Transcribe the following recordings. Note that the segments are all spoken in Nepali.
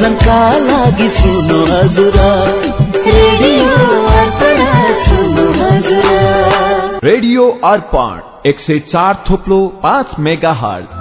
मनोरञ्जनका लागि सुन्नु हजुर। रेडियो अर्पण सुन्नु हजुर। रेडियो अर्पण एक सय चार थोप्लो पाँच मेगा हट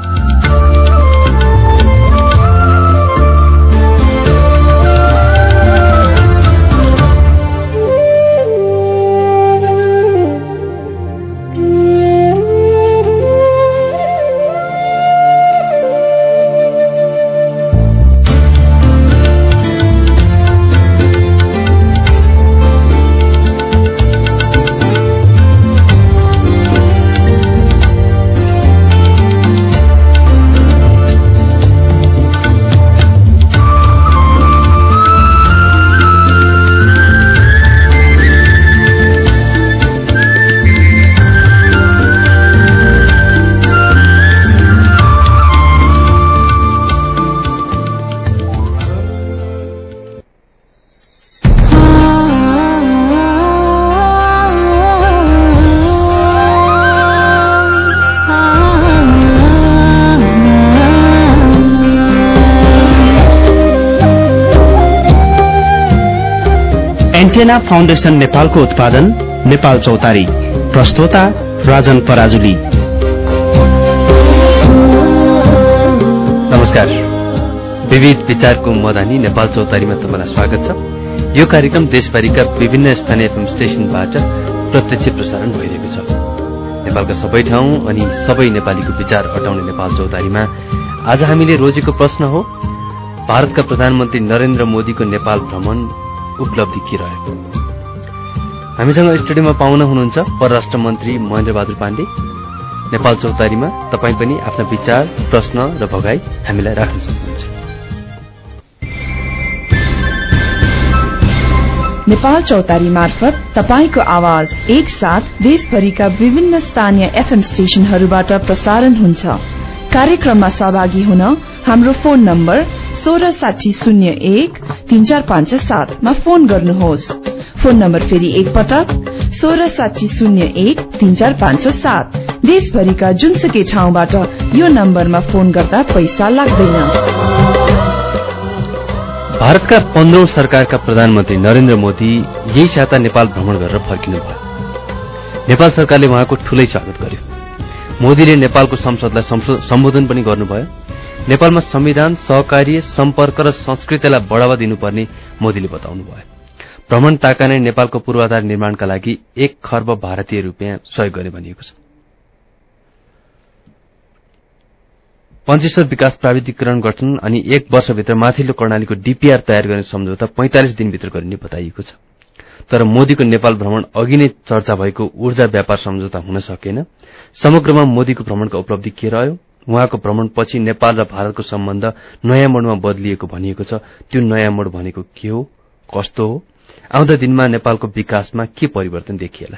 एन्टेना फाउन्डेशन नेपालको उत्पादन नेपाल चौतारी प्रस्तोता राजन पराजुली। नमस्कार। विविध विचारको मदानी नेपाल चौतारीमा तपाईँलाई स्वागत छ। यो कार्यक्रम देशभरिका विभिन्न स्थानीय एफएम स्टेशनबाट प्रत्यक्ष प्रसारण भइरहेको छ। नेपालका सबै ठाउँ अनि सबै नेपालीको विचार अटाउने नेपाल चौतारीमा आज हामीले रोजेको प्रश्न हो भारतका प्रधानमन्त्री नरेन्द्र मोदीको नेपाल भ्रमण उपलब्धि के रह्यो हामीसँग स्टुडियोमा पाउन हुनुहुन्छ परराष्ट्र मन्त्री महेन्द्र बहादुर पाण्डे। नेपाल चौतारीमा तपाईँ पनि आफ्ना विचार प्रश्न र भगाई हामीलाई राख्न सक्नुहुन्छ। नेपाल चौतारी मार्फत तपाईँको आवाज एकसाथ देशभरिका विभिन्न स्थानीय एफएम स्टेशनहरूबाट प्रसारण हुन्छ। कार्यक्रममा सहभागी हुन हाम्रो फोन नम्बर सोह्र साठी शून्य एक तीन चार पाँच सातमा फोन गर्नुहोस्। फोन नम्बर फेरि एकपटक सोह्र साठी शून्य एक तीन चार पाँच सात। देशभरिका जुनसुकै ठाउँबाट यो नम्बरमा फोन गर्दा पैसा लाग्दैन। भारतका पन्ध्रौं सरकारका प्रधानमन्त्री नरेन्द्र मोदी यही साता नेपाल भ्रमण गरेर फर्किनुभयो। नेपाल सरकारले उहाँको ठूलै स्वागत गर्यो। मोदीले नेपालको संसदलाई सम्बोधन पनि गर्नुभयो। नेपालमा संविधान सहकार्य सम्पर्क र संस्कृतिलाई बढ़ावा दिनुपर्ने मोदीले बताउनुभयो। भ्रमण ताका नै नेपालको पूर्वाधार निर्माणका लागि एक खर्ब भारतीय रूपियाँ सहयोग गर्ने भनिएको छ। पञ्चेश्वर विकास प्राविधिकरण गठन अनि एक वर्षभित्र माथिल्लो कर्णालीको डीपीआर तयार गर्ने सम्झौता पैंतालिस दिनभित्र गरिने बताइएको छ। तर मोदीको नेपाल भ्रमण अघि नै चर्चा भएको ऊर्जा व्यापार सम्झौता हुन सकेन। समग्रमा मोदीको भ्रमणका उपलब्धि के रह्यो? उहाँको भ्रमणपछि नेपाल र भारतको सम्बन्ध नयाँ मोडमा बदलिएको भनिएको छ। त्यो नयाँ मोड भनेको के हो? कस्तो हो? आउँदा दिनमा नेपालको विकासमा के परिवर्तन देखिएला?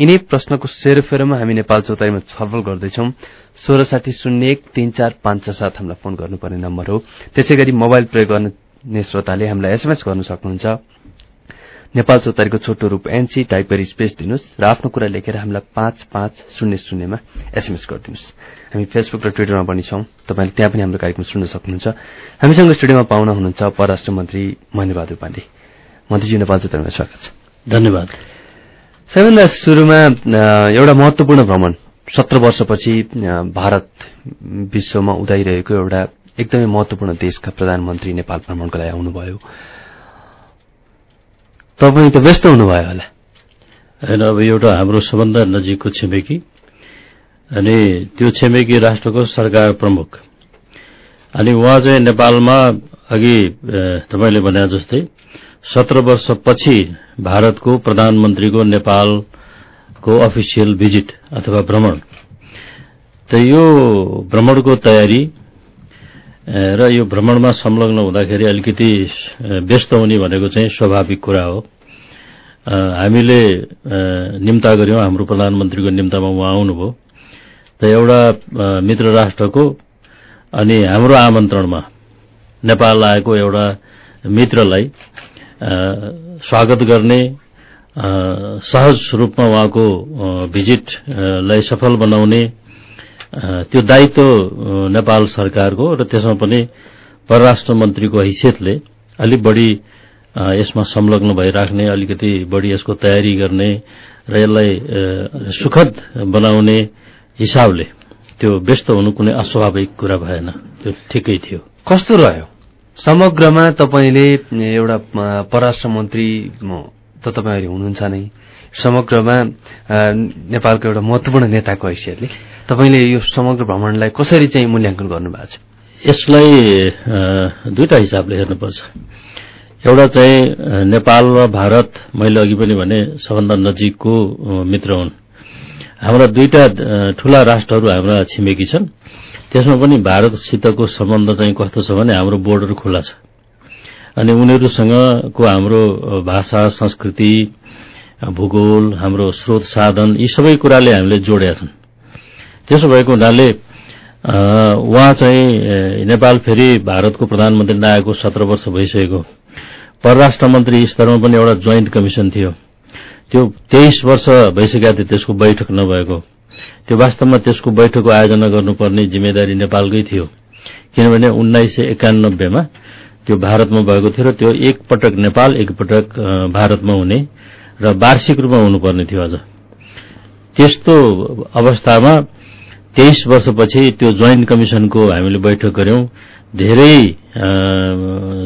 यिनै प्रश्नको सेरोफेरोमा हामी नेपाल चौतारीमा छलफल गर्दैछौ। सोह्र साठी शून्य एक तीन चार पाँच छ सात हामीलाई फोन गर्नुपर्ने नम्बर हो। त्यसै गरी मोबाइल प्रयोग गर्ने श्रोताले हामीलाई एसएमएस गर्न सक्नुहुन्छ। नेपाल चौतारीको छोटो रूप एनसी टाइप गरी स्पेस दिनुहोस् र आफ्नो कुरा लेखेर हामीलाई पाँच पाँच शून्य शून्यमा एसएमएस गरिदिनुहोस्। हामी फेसबुक र ट्विटरमा पनि छौं। तपाईँले त्यहाँ पनि हाम्रो कार्यक्रम सुन्न सक्नुहुन्छ। हामीसँग स्टुडियोमा पाउन हुनुहुन्छ परराष्ट्र मन्त्री महेन्द्र बहादुर पाण्डे। मन्त्रीजी नेपाल चौतारीमा स्वागत छ। धन्यवाद। सबैभन्दा सुरुमा एउटा महत्वपूर्ण भ्रमण। सत्र वर्षपछि भारत विश्वमा उदाइरहेको एउटा एकदमै महत्वपूर्ण देशका प्रधानमन्त्री नेपाल भ्रमणको लागि आउनुभयो। तपाईँ त व्यस्त हुनुभयो होला। होइन अब एउटा हाम्रो सबभन्दा नजिकको छिमेकी अनि त्यो छिमेकी राष्ट्रको सरकार प्रमुख। अनि उहाँ चाहिँ नेपालमा अघि तपाईँले भने जस्तै सत्र वर्षपछि भारतको प्रधानमन्त्रीको नेपालको अफिसियल भिजिट अथवा भ्रमण। त यो भ्रमणको तयारी र यो भ्रमणमा संलग्न हुँदाखेरि अलिकति व्यस्त हुने भनेको चाहिँ स्वाभाविक कुरा हो। हामीले निम्ता गर्यौं हाम्रो प्रधानमन्त्रीको निम्तामा उहाँ आउनुभयो। त एउटा मित्र राष्ट्रको अनि हाम्रो आमन्त्रणमा नेपाल आएको एउटा मित्रलाई स्वागत गर्ने सहज रूपमा उहाँको भिजिटलाई सफल बनाउने त्यो दायित्व नेपाल सरकारको र त्यसमा पनि परराष्ट्र मन्त्रीको हैसियतले अलिक बढी यसमा संलग्न भइराख्ने अलिकति बढी यसको तयारी गर्ने र यसलाई सुखद बनाउने हिसाबले त्यो व्यस्त हुनु कुनै अस्वाभाविक कुरा भएन। त्यो ठिकै थियो। कस्तो रह्यो? समग्रमा तपाईँले एउटा परराष्ट्र मन्त्री त तपाईँहरू हुनुहुन्छ नै। समग्रमा नेपालको एउटा महत्वपूर्ण नेताको हैसियतले। तपाईँले यो समग्र भ्रमणलाई कसरी चाहिँ मूल्याङ्कन गर्नुभएको छ? यसलाई दुईटा हिसाबले हेर्नुपर्छ। एउटा चाहिँ नेपाल र भारत मैले अघि पनि भने सबभन्दा नजिकको मित्र हुन्। हाम्रा दुईटा ठूला राष्ट्रहरू हाम्रा छिमेकी छन्। त्यसमा पनि भारतसितको सम्बन्ध चाहिँ कस्तो छ भने हाम्रो बोर्डर खुल्ला छ। अनि उनीहरूसँगको हाम्रो भाषा संस्कृति भूगोल हाम्रो स्रोत साधन यी सबै कुराले हामीले जोडेका छन्। त्यसो भएको हुनाले उहाँ चाहिँ नेपाल फेरि भारतको प्रधानमन्त्री नआएको सत्र वर्ष भइसकेको परराष्ट्र मन्त्री स्तरमा पनि एउटा जोइन्ट कमिसन थियो। त्यो तेइस वर्ष भइसकेका थियो त्यसको बैठक नभएको। त्यो वास्तवमा त्यसको बैठकको आयोजना गर्नुपर्ने जिम्मेदारी नेपालकै थियो। किनभने उन्नाइस सय एकानब्बेमा त्यो भारतमा भएको थियो र त्यो एकपटक नेपाल एकपटक भारतमा हुने र वार्षिक रूपमा हुनुपर्ने थियो अझ त्यस्तो अवस्थामा तेइस वर्षपछि त्यो जोइन्ट कमिशनको हामीले बैठक गर्यौं धेरै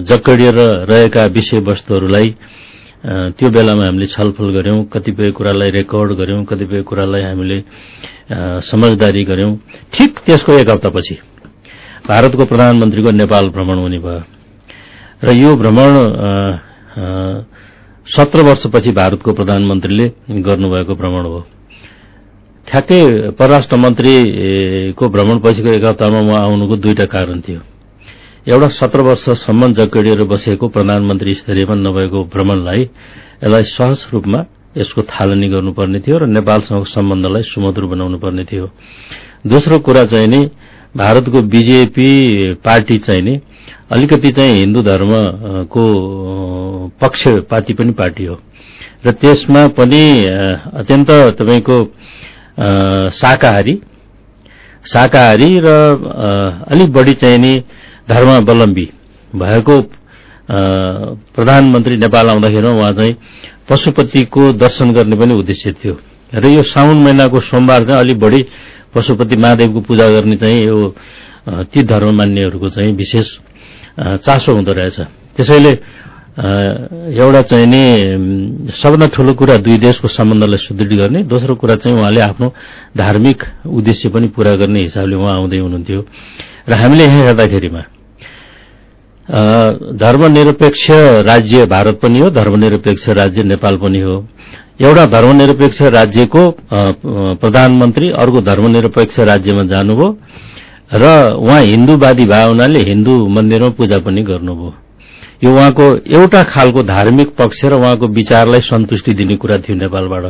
जक्कडिएर रहेका विषयवस्तुहरूलाई त्यो बेलामा हामीले छलफल गर्यौं कतिपय कुरालाई रेकर्ड गर्यौं कतिपय कुरालाई हामीले समझदारी गर्यौं ठिक त्यसको एक हप्तापछि भारतको प्रधानमन्त्रीको नेपाल भ्रमण हुने भयो। र यो भ्रमण सत्र वर्षपछि भारतको प्रधानमन्त्रीले गर्नुभएको भ्रमण हो। ठ्याक्कै परराष्ट्र मन्त्रीको भ्रमण पछिको एक हप्तामा उहाँ आउनुको दुईटा कारण थियो। एउटा सत्र वर्षसम्म जगडिएर बसेको प्रधानमन्त्री स्तरीयमा नभएको भ्रमणलाई यसलाई सहज रूपमा यसको थालनी गर्नुपर्ने थियो र नेपालसँगको सम्बन्धलाई सुमधुर बनाउनु पर्ने थियो। दोस्रो कुरा चाहिँ नि भारतको बीजेपी पार्टी चाहिँ नि अलिकति चाहिँ हिन्दू धर्मको पक्षपाती पनि पार्टी हो। र त्यसमा पनि अत्यन्त तपाईँको शाकाहारी। शाकाहारी र अलिक बढी चाहिँ नि धर्मावलम्बी भएको प्रधानमन्त्री नेपाल आउँदाखेरि उहाँ चाहिँ पशुपतिको दर्शन गर्ने पनि उद्देश्य थियो। र यो साउन महिनाको सोमबार चाहिँ अलिक बढी पशुपति महादेवको पूजा गर्ने चाहिँ यो ती धर्म मान्नेहरूको चाहिँ विशेष चासो हुँदो रहेछ। त्यसैले एउटा चाहिँ नि सबभन्दा ठूलो कुरा दुई देशको सम्बन्धलाई सुदृढ गर्ने दोस्रो कुरा चाहिँ उहाँले आफ्नो धार्मिक उद्देश्य पनि पूरा गर्ने हिसाबले उहाँ आउँदै हुनुहुन्थ्यो। र हामीले यहाँ हेर्दाखेरिमा धर्मनिरपेक्ष राज्य भारत पनि हो धर्मनिरपेक्ष राज्य नेपाल पनि हो। एउटा धर्मनिरपेक्ष राज्यको प्रधानमन्त्री अर्को धर्मनिरपेक्ष राज्यमा जानुभयो र उहाँ हिन्दूवादी भए हुनाले हिन्दू मन्दिरमा पूजा पनि गर्नुभयो। यो उहाँको एउटा खालको धार्मिक पक्ष र उहाँको विचारलाई सन्तुष्टि दिने कुरा थियो नेपालबाट।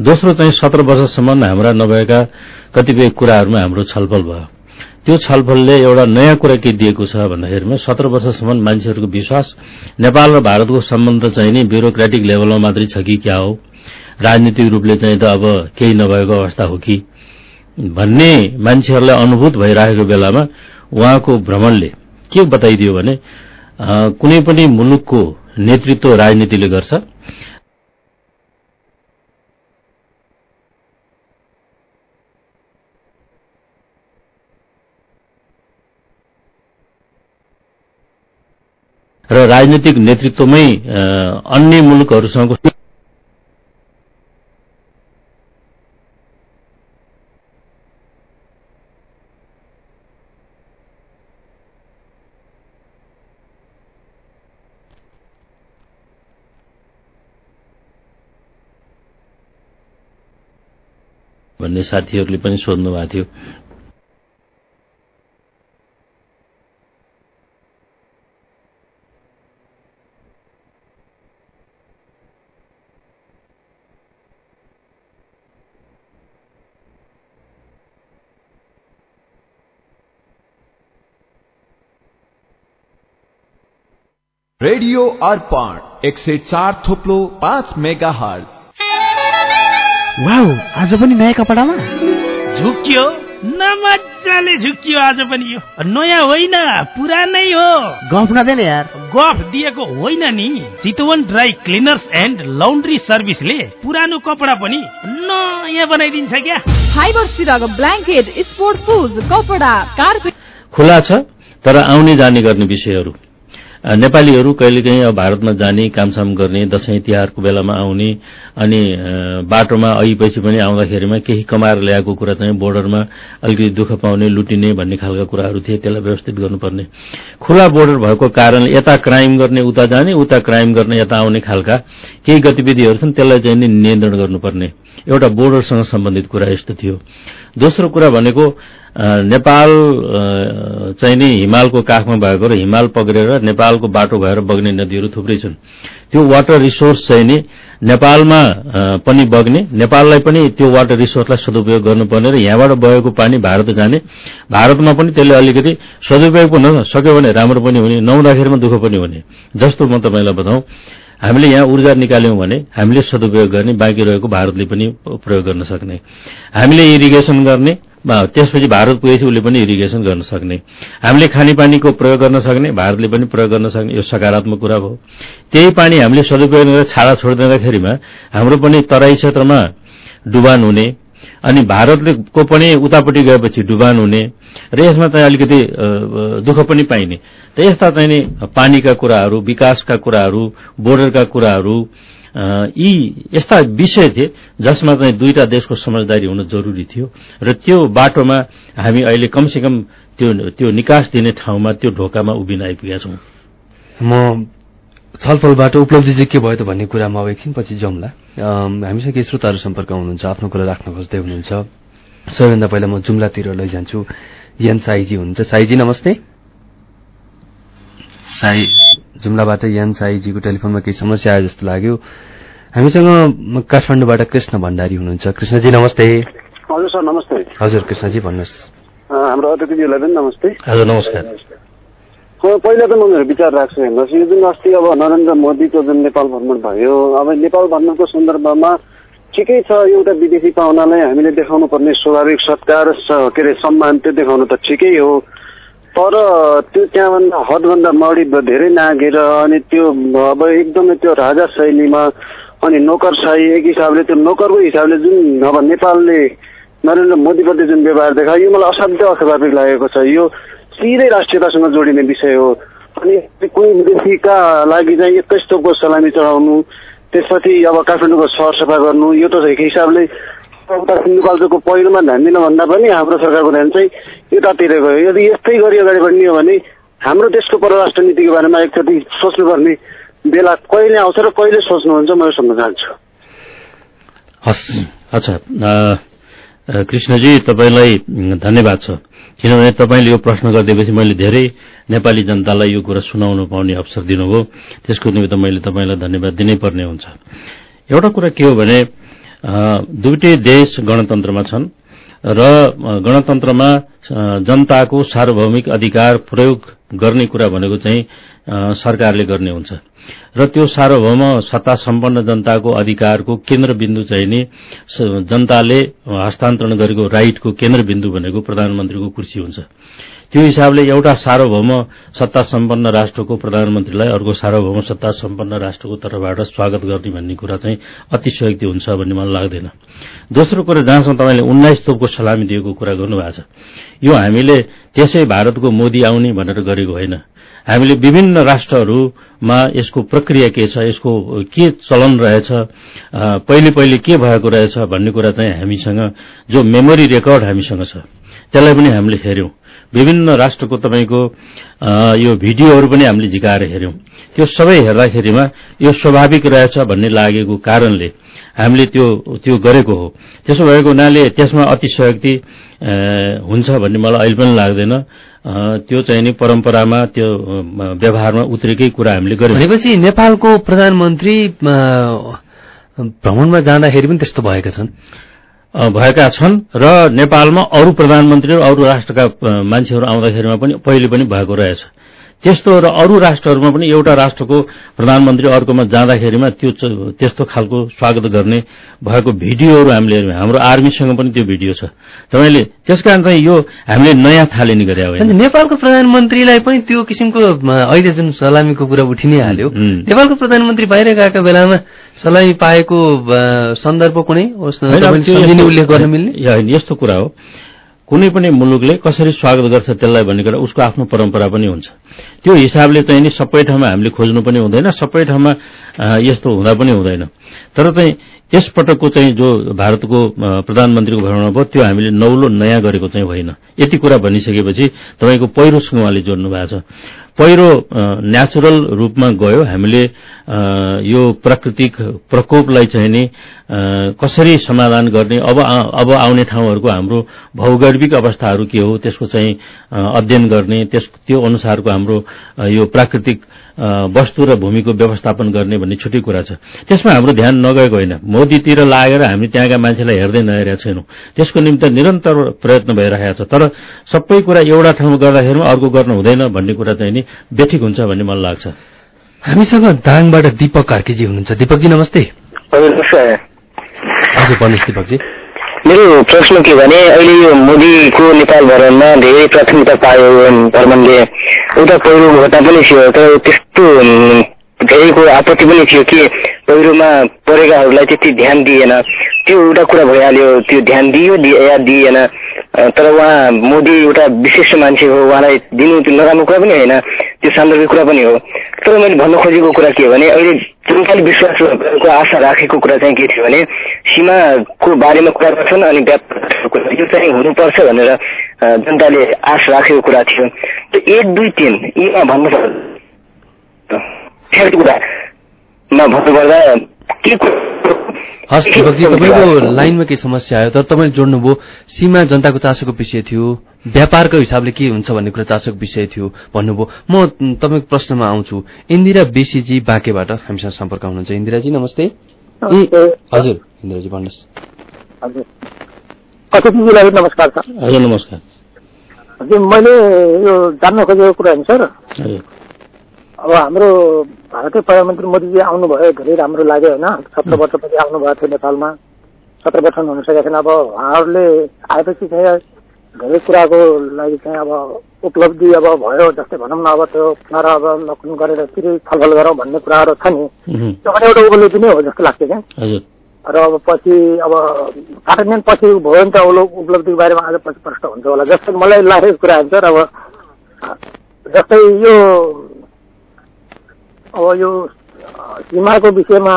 दोस्रो चाहिँ सत्र वर्षसम्म हाम्रा नभएका कतिपय कुराहरूमा हाम्रो छलफल भयो। त्यो छलफलले एउटा नयाँ कुरा के दिएको छ भन्दाखेरिमा सत्र वर्षसम्म मान्छेहरूको विश्वास नेपाल र भारतको सम्बन्ध चाहिँ नि ब्युरोक्रेटिक लेभलमा मात्रै छ कि क्या हो? राजनीतिक रूपले चाहिँ त अब केही नभएको अवस्था हो कि? भन्ने मान्छेहरूलाई अनुभूत भइरहेको बेलामा उहाँको भ्रमणले के बताइदियो भने कुनै पनि मुलुकको नेतृत्व राजनीतिले गर्छ। र राजनीतिक नेतृत्वमै अन्य मुलुकहरूसँग भन्ने साथीहरूले पनि सोध्नु भएको थियो। रेडियो अर्पण एक सय चार थोप्लो पाँच मेगा हल वाउ आज पनि नयाँ कपडामा? झुक्यो। न मजाले झुक्कियो आज पनि यो। नयाँ होइन पुरानै हो। गफ नदेन यार। गफ दिएको होइन नि। Chitwan dry cleaners and laundry सर्भिसले पुरानो कपडा पनि नयाँ बनाइदिन्छ क्या। फाइबर सिरक ब्ल्याङ्केट स्पोर्ट सुज कपडा कार्पेट खुला छ तर आउने जाने गर्ने विषयहरू। नेपालीहरू कहिलेकाहीँ अब भारतमा जाने कामसाम गर्ने दसैँ तिहारको बेलामा आउने अनि बाटोमा अघिपछि पनि आउँदाखेरिमा केही कमाएर ल्याएको कुरा चाहिँ बोर्डरमा अलिकति दुःख पाउने लुटिने भन्ने खालका कुराहरू थिए त्यसलाई व्यवस्थित गर्नुपर्ने। खुला बोर्डर भएको कारणले यता क्राइम गर्ने उता जाने उता क्राइम गर्ने यता आउने खालका केही गतिविधिहरू छन् त्यसलाई चाहिँ नियन्त्रण गर्नुपर्ने। एउटा बोर्डरसँग सम्बन्धित कुरा यस्तो थियो। दोस्रो कुरा भनेको नेपाल चाहिँ नि हिमालको काखमा भएको र हिमाल पक्रेर नेपालको बाटो भएर बग्ने नदीहरू थुप्रै छन्। त्यो वाटर रिसोर्स चाहिँ नि नेपालमा पनि बग्ने नेपाललाई पनि त्यो वाटर रिसोर्सलाई सदुपयोग गर्नुपर्ने र यहाँबाट बगेको पानी भारत जाने। भारतमा पनि त्यसले अलिकति सदुपयोग पनि सक्यो भने राम्रो पनि हुने नहुँदाखेरिमा दुःख पनि हुने जस्तो म तपाईँलाई बताउँ। हामीले यहाँ ऊर्जा निकाल्यौं भने हामीले सदुपयोग गर्ने बाँकी रहेको भारतले पनि प्रयोग गर्न सक्ने। हामीले इरिगेसन गर्ने त्यसपछि भारत पुगेपछि उसले पनि इरिगेसन गर्न सक्ने। हामीले खानेपानीको प्रयोग गर्न सक्ने भारतले पनि प्रयोग गर्न सक्ने यो सकारात्मक कुरा भयो त्यही पानी हामीले सदुपयोग गरेर छाडा छोडिदिँदाखेरिमा हाम्रो पनि तराई क्षेत्रमा डुबान हुने अनि भारतको पनि उतापट्टि गएपछि डुबान हुने र यसमा चाहिँ अलिकति दुःख पनि पाइने। त यस्ता चाहिँ नि पानीका कुराहरू विकासका कुराहरू बोर्डरका कुराहरू यी यस्ता विषय थिए जसमा चाहिँ दुईटा देशको समझदारी हुन जरुरी थियो। र त्यो बाटोमा हामी अहिले कमसेकम त्यो त्यो निकास दिने ठाउँमा त्यो ढोकामा उभिन आइपुगेका छौँ। म छलफलबाट उपलब्धि चाहिँ के भयो त भन्ने कुरामा अब एकछिनपछि जाउँला हामीसँग केही श्रोताहरू सम्पर्क हुनुहुन्छ आफ्नो कुरा राख्न खोज्दै हुनुहुन्छ। सबैभन्दा पहिला म जुम्लातिर लैजान्छु। यन साईजी हुनुहुन्छ। साईजी नमस्ते। साई। जुम्लाबाट यन साईजीको टेलिफोनमा केही समस्या आयो जस्तो लाग्यो। हामीसँग काठमाडौँबाट कृष्ण भण्डारी हुनुहुन्छ। कृष्णजी नमस्ते। हजुर सर नमस्ते। हजुर कृष्णजी भन्नुहोस्। हाम्रो अतिथिज्यूलाई पनि नमस्ते। हजुर नमस्कार। पहिला त म विचार राख्छु हेर्नुहोस् यो जुन अस्ति अब नरेन्द्र मोदीको जुन नेपाल भ्रमण भयो अब नेपाल भ्रमणको सन्दर्भमा ठिकै छ एउटा विदेशी पाहुनालाई हामीले देखाउनु पर्ने स्वाभाविक सत्कार के अरे सम्मान त्यो देखाउनु त ठिकै हो। तर त्यो त्यहाँभन्दा हदभन्दा बढी धेरै नागेर अनि त्यो अब एकदमै त्यो राजा शैलीमा अनि नोकरसाही एक हिसाबले त्यो नोकरको हिसाबले जुन अब नेपालले नरेन्द्र मोदीप्रति जुन व्यवहार देखायो यो मलाई असाध्य अस्वाभाविक लागेको छ। यो सिधै राष्ट्रियतासँग जोडिने विषय हो। अनि कुनै विदेशीका लागि चाहिँ एक्काइस तोपको सलामी चढाउनु त्यसपछि अब काठमाडौँको सहर सफा गर्नु यो त एक हिसाबले सिन्धुपाल्चोकको पहिलोमा ध्यान दिन भन्दा पनि हाम्रो सरकारको ध्यान चाहिँ यतातिर गयो। यदि यस्तै गरी अगाडि बढ्ने हो भने हाम्रो देशको परराष्ट्र नीतिको बारेमा एकचोटि सोच्नुपर्ने बेला कहिले आउँछ र कहिले सोच्नुहुन्छ म यो सोध्न चाहन्छु। हस् अच्छा कृष्णजी तपाईँलाई धन्यवाद छ। किनभने तपाईँले यो प्रश्न गरिदिएपछि मैले धेरै नेपाली जनतालाई यो कुरा सुनाउन पाउने अवसर दिनुभयो। त्यसको निमित्त मैले तपाईँलाई धन्यवाद दिनै पर्ने हुन्छ। एउटा कुरा के हो भने दुईटै देश गणतन्त्रमा छन् र गणतन्त्रमा जनताको सार्वभौमिक अधिकार प्रयोग गर्ने कुरा भनेको चाहिँ सरकारले गर्ने हुन्छ। र त्यो सार्वभौम सत्ता सम्पन्न जनताको अधिकारको केन्द्रबिन्दु चाहिँ नि जनताले हस्तान्तरण गरेको राइटको केन्द्रबिन्दु भनेको प्रधानमन्त्रीको कुर्सी हुन्छ। त्यो हिसाबले एउटा सार्वभौम सत्ता सम्पन्न राष्ट्रको प्रधानमन्त्रीलाई अर्को सार्वभौम सत्ता सम्पन्न राष्ट्रको तर्फबाट स्वागत गर्ने भन्ने कुरा चाहिँ अतिशयोक्ति हुन्छ भन्ने मलाई लाग्दैन। दोस्रो कुरा जहाँसम्म तपाईँले उन्नाइस तोपको सलामी दिएको कुरा गर्नुभएको छ। यो हामीले त्यसै भारतको मोदी आउने भनेर गरेको होइन। हामीले विभिन्न राष्ट्रहरूमा यसको प्रक्रिया के छ यसको के चलन रहेछ पहिले पहिले के भएको रहेछ भन्ने कुरा चाहिँ हामीसँग जो मेमोरी रेकर्ड हामीसँग छ त्यसलाई पनि हामीले हेर्यौं विभिन्न राष्ट्रको तपाईँको यो भिडियोहरू पनि हामीले झिकाएर हेर्यौं त्यो सबै हेर्दाखेरिमा यो स्वाभाविक रहेछ भन्ने लागेको कारणले हामीले त्यो त्यो गरेको हो। त्यसो भएको हुनाले त्यसमा अतिशयोक्ति हुन्छ भन्ने मलाई अहिले पनि लाग्दैन। त्यो चाहिँ नि परम्परामा त्यो व्यवहारमा उत्रेकै कुरा हामीले गर्यौं। भनेपछि नेपालको प्रधानमन्त्री भ्रमणमा जाँदाखेरि पनि त्यस्तो भएका छन्। भएका छन् र नेपालमा अरू प्रधानमन्त्री र अरू राष्ट्रका मान्छेहरू आउँदाखेरिमा पनि पहिले पनि भएको रहेछ। त्यस्तो र अरू राष्ट्रहरूमा पनि एउटा राष्ट्रको प्रधानमन्त्री अर्कोमा जाँदाखेरिमा त्यो त्यस्तो खालको स्वागत गर्ने भएको भिडियोहरू हामीले हाम्रो आर्मीसँग पनि त्यो भिडियो छ। तपाईँले त्यस कारण चाहिँ यो हामीले नयाँ थालनी गरे होइन। नेपालको प्रधानमन्त्रीलाई पनि त्यो किसिमको अहिले जुन सलामीको कुरा उठि नै हाल्यो नेपालको प्रधानमन्त्री बाहिर गएका बेलामा सलामी पाएको सन्दर्भ कुनै? उल्लेख गर्न मिल्ने? यस्तो कुरा हो। कुनै पनि मुलुकले कसरी स्वागत गर्छ त्यसलाई भन्ने कुरा उसको आफ्नो परम्परा पनि हुन्छ। त्यो हिसाबले चाहिँ नि सबै ठाउँमा हामीले खोज्नु पनि हुँदैन सबै ठाउँमा यस्तो हुँदा पनि हुँदैन। तर चाहिँ यसपटकको चाहिँ जो भारतको प्रधानमन्त्रीको भ्रमण भयो त्यो हामीले नौलो नयाँ गरेको चाहिँ होइन। यति कुरा भनिसकेपछि तपाईँको पहिरोसँग उहाँले जोड्नु भएको छ। पहिरो नेचुरल रूपमा गयो। हामीले यो प्राकृतिक प्रकोपलाई चाहिँ नि कसरी समाधान गर्ने अब अब आउने ठाउँहरूको हाम्रो भौगोलिक अवस्थाहरू के हो त्यसको चाहिँ अध्ययन गर्ने त्यस त्यो अनुसारको हाम्रो यो प्राकृतिक वस्तु र भूमिको व्यवस्थापन गर्ने भन्ने छुट्टै कुरा छ। त्यसमा हाम्रो ध्यान नगएको होइन। मोदीतिर लागेर हामी त्यहाँका मान्छेलाई हेर्दै नहेरेका छैनौँ। त्यसको निम्ति निरन्तर प्रयत्न भइरहेको छ। तर सबै कुरा एउटा ठाउँमा गर्दाखेरि अर्को गर्न हुँदैन भन्ने कुरा चाहिँ नि बेठिक हुन्छ भन्ने मलाई लाग्छ। हामीसँग दाङबाट दीपक कार्कीजी हुनुहुन्छ। दीपकजी नमस्ते। हजुर भन्नुहोस् दिपकजी। मेरो प्रश्न के भने अहिले यो मोदीको नेपाल भ्रमणमा धेरै प्राथमिकता पायो भ्रमणले उता पहिरो घटना पनि थियो तर त्यस्तो धेरैको आपत्ति पनि थियो कि पहिरोमा परेकाहरूलाई त्यति ध्यान दिएन। त्यो एउटा कुरा भइहाल्यो त्यो ध्यान दियो या दिएन। तर उहाँ मोदी एउटा विशिष्ट मान्छे हो उहाँलाई दिनु त्यो नराम्रो कुरा पनि होइन त्यो सान्दर्भिक कुरा पनि हो। तर मैले भन्न खोजेको कुरा के हो भने अहिले जनताले विश्वासको आशा राखेको कुरा चाहिँ के थियो भने सीमाको बारेमा कुरा गर्छन् अनि व्यापार यो चाहिँ हुनुपर्छ भनेर जनताले आश राखेको कुरा थियो। त्यो एक दुई तिन यीमा भन्नुपर्दा के हस् दिपकजी तपाईँको लाइनमा केही समस्या आयो तर तपाईँले जोड्नुभयो सीमा जनताको चासोको विषय थियो। व्यापारको हिसाबले के हुन्छ भन्ने कुरा चासोको विषय थियो भन्नुभयो। म तपाईँको प्रश्नमा आउँछु। इन्दिरा बेसीजी बाँकेबाट हामीसँग सम्पर्क हुनुहुन्छ। इन्दिराजी नमस्ते। हजुर इन्दिराजी भन्नुहोस्। नमस्कार हजुर नमस्कार। हजुर मैले यो जान्न खोजेको कुरा होइन सर। अब हाम्रो भारतीय प्रधानमन्त्री मोदीजी आउनुभयो धेरै राम्रो लाग्यो होइन। सत्र वर्षपछि आउनुभएको थियो नेपालमा। सत्र वर्ष हुन सकेको छैन अब उहाँहरूले आएपछि चाहिँ धेरै कुराको लागि चाहिँ अब उपलब्धि अब भयो जस्तै भनौँ न अब त्यो पुनरावलोकन गरेर फेरि छलफल गरौँ भन्ने कुराहरू छ नि। त्यो पनि एउटा उपलब्धि नै हो जस्तो लाग्छ क्या। र अब पछि अब कार्यान्वयन पछि भयो भने त उपलब्धिको बारेमा आज पछि प्रश्न हुन्छ होला। जस्तै मलाई लागेको कुरा हुन्छ र अब जस्तै यो अब यो सीमाको विषयमा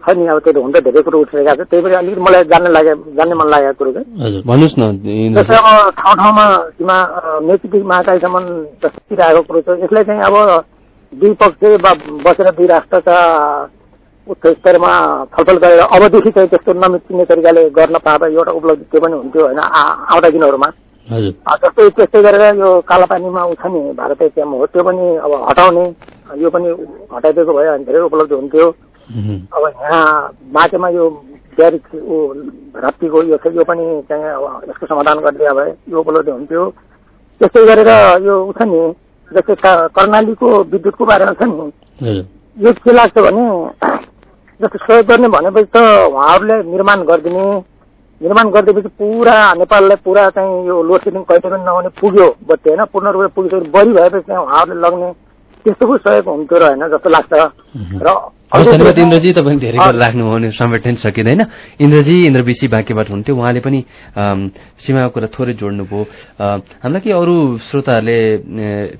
छ नि अब त्यो हुन त धेरै कुरो उठिरहेका छ त्यही पनि अलिकति मलाई जान्न लागे जान्ने मन लागेको कुरो चाहिँ भन्नुहोस् न जस्तै अब ठाउँ ठाउँमा सीमा मेचीदेखि महाकालीसम्म जस्तो कुरो छ यसलाई चाहिँ अब दुई पक्ष बसेर दुई राष्ट्रका उच्च स्तरमा छलफल गरेर अबदेखि चाहिँ त्यस्तो नमिचिने तरिकाले गर्न पाए एउटा उपलब्धि त्यो पनि हुन्थ्यो होइन आउँदा दिनहरूमा जस्तै त्यस्तै गरेर यो कालापानीमा उठ नि भारतीय क्याम्प हो। त्यो पनि अब हटाउने यो पनि हटाइदिएको भए भने धेरै उपलब्ध हुन्थ्यो। अब यहाँ माथिमा यो ब्यारिक ऊ राप्तीको यो छ यो पनि चाहिँ अब यसको समाधान गरिदिए भए यो उपलब्ध हुन्थ्यो। त्यस्तै गरेर यो उठ नि जस्तै कर्णालीको विद्युतको बारेमा छ नि। यो के लाग्छ भने जस्तो सहयोग गर्ने भनेपछि त उहाँहरूले निर्माण गरिदिने निर्माण गरिदिएपछि पुरा नेपाललाई पुरा चाहिँ यो लोड सेडिङ कहिले पनि नहुने पुग्यो बत्ती होइन पूर्ण रूपले पुगिसक्यो बढी भएपछि चाहिँ उहाँहरूले लग्ने त्यस्तो पो सहयोग हुन्थ्यो र होइन जस्तो लाग्छ। र धन्यवाद इन्द्रजी तपाईँले धेरै कुरा राख्नुभयो भने समेट्न सकिँदैन। इन्द्रजी इन्द्र विशी बाँकीबाट हुन्थ्यो उहाँले पनि सीमाको कुरा थोरै जोड्नुभयो। हामीलाई के अरू श्रोताहरूले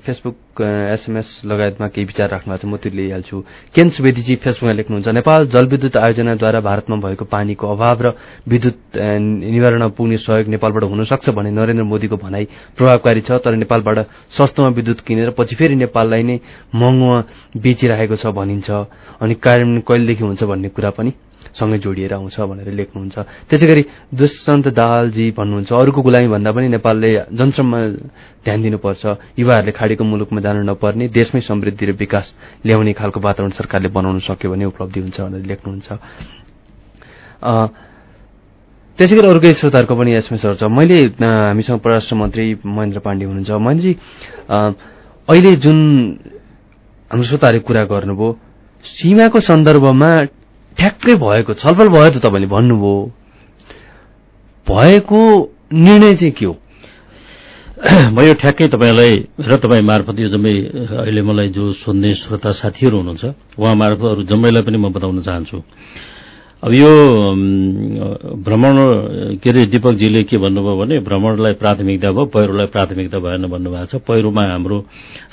फेसबुक एसएमएस लगायतमा केही विचार राख्नु भएको छ म त्यो लिइहाल्छु। केन सुवेदीजी फेसबुकमा लेख्नुहुन्छ नेपाल जलविद्युत आयोजनाद्वारा भारतमा भएको पानीको अभाव र विद्युत निवारण पुग्ने सहयोग नेपालबाट हुन सक्छ भने नरेन्द्र मोदीको भनाई प्रभावकारी छ तर नेपालबाट सस्तोमा विद्युत किनेर पछि फेरि नेपाललाई नै महँगोमा बेचिरहेको छ भनिन्छ। अनि कार्यान्वयन कहिलेदेखि हुन्छ भन्ने कुरा पनि सँगै जोडिएर आउँछ भनेर लेख्नुहुन्छ। त्यसै गरी दुष्यन्त दाहालजी भन्नुहुन्छ अरूको गुलामी भन्दा पनि नेपालले जनश्रममा ध्यान दिनुपर्छ। युवाहरूले खाडीको मुलुकमा जानु नपर्ने देशमै समृद्धि र विकास ल्याउने खालको वातावरण सरकारले बनाउन सक्यो भने उपलब्धि हुन्छ भनेर लेख्नुहुन्छ। त्यसै गरी अरू केही श्रोताहरूको पनि एसएमएसहरू छ। मैले हामीसँग परराष्ट्र मन्त्री महेन्द्र पाण्डे हुनुहुन्छ। महेन्द्रजी अहिले जुन हाम्रो श्रोताहरूले कुरा गर्नुभयो सीमाको सन्दर्भमा ठ्याक्कै भएको छलफल भयो त तपाईँले भन्नुभयो। भएको निर्णय चाहिँ के हो? म यो ठ्याक्कै तपाईँलाई र तपाईँ मार्फत यो जम्मै अहिले मलाई जो सोध्ने श्रोता साथीहरू हुनुहुन्छ उहाँ मार्फत अरू जम्मैलाई पनि म बताउन चाहन्छु। अब यो भ्रमण के अरे दिपकजीले के भन्नुभयो भने भ्रमणलाई प्राथमिकता भयो पहिरोलाई प्राथमिकता भएन भन्नुभएको छ। पहिरोमा हाम्रो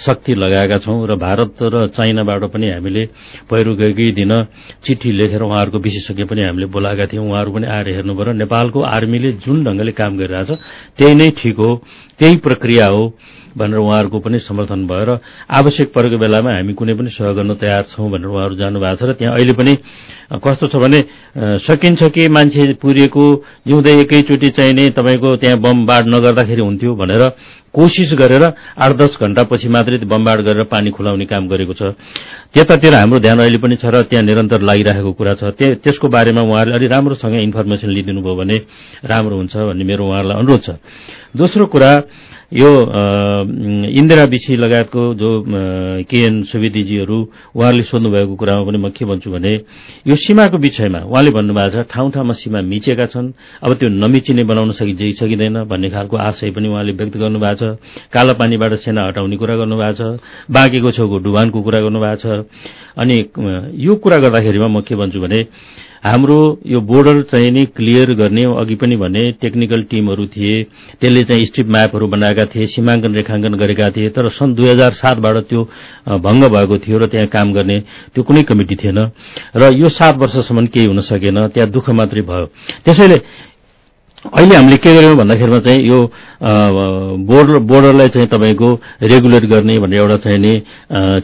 शक्ति लगाएका छौं र भारत र चाइनाबाट पनि हामीले पहिरो गएकै दिन चिठी लेखेर उहाँहरूको विशेषज्ञ पनि हामीले बोलाएका थियौं। उहाँहरू पनि आएर हेर्नुभयो र नेपालको आर्मीले जुन ढंगले काम गरिरहेछ त्यही नै ठिक हो त्यही प्रक्रिया हो। भनेर उहाँहरूको पनि समर्थन भयो र आवश्यक परेको बेलामा हामी कुनै पनि सहयोग गर्न तयार छौं भनेर उहाँहरू जानुभएको छ र त्यहाँ अहिले पनि कस्तो छ भने सकिन्छ कि मान्छे पुरिएको जिउँदै एकैचोटि चाहिने तपाईँको त्यहाँ बमबाड नगर्दाखेरि हुन्थ्यो भनेर कोसिस गरेर आठ दस घण्टापछि मात्रै बमबाड गरेर पानी खुलाउने काम गरेको छ। त्यतातिर हाम्रो ध्यान अहिले पनि छ र त्यहाँ निरन्तर लागिरहेको कुरा छ। त्यसको बारेमा उहाँहरूले अलि राम्रोसँग इन्फर्मेसन लिइदिनु भयो भने राम्रो हुन्छ भन्ने मेरो उहाँहरूलाई अनुरोध छ। दोस्रो कुरा यो इन्दिरा विषी लगायतको जो केएन सुवेदीजीहरू उहाँहरूले सोध्नुभएको कुरामा पनि म के भन्छु भने यो सीमाको विषयमा उहाँले भन्नुभएको छ ठाउँ ठाउँमा सीमा मिचेका छन् अब त्यो नमिचिने बनाउन सकिन्छ सकिँदैन भन्ने खालको आशय पनि उहाँले व्यक्त गर्नुभएको छ काला पानीबाट सेना हटाउने कुरा गर्नुभएको छ बाँकेको छेउको डुबानको कुरा गर्नुभएको छ अनि यो कुरा गर्दाखेरिमा म के भन्छु भने हाम्रो यो बोर्डर चाहिँ नि क्लियर गर्ने अघि पनि भने टेक्निकल टीमहरू थिए त्यसले चाहिँ स्ट्रिप म्यापहरू बनाएका थिए सीमाङ्कन रेखाङ्कन गरेका थिए तर सन् दुई हजार सातबाट त्यो भंग भएको थियो र त्यहाँ काम गर्ने त्यो कुनै कमिटी थिएन। र यो सात वर्षसम्म केही हुन सकेन त्यहाँ दुःख मात्रै भयो। त्यसैले अहिले हामीले के गर्यौँ भन्दाखेरिमा चाहिँ यो बोर्डर बोर्डरलाई चाहिँ तपाईँको रेगुलेट गर्ने भनेर एउटा चाहिँ नि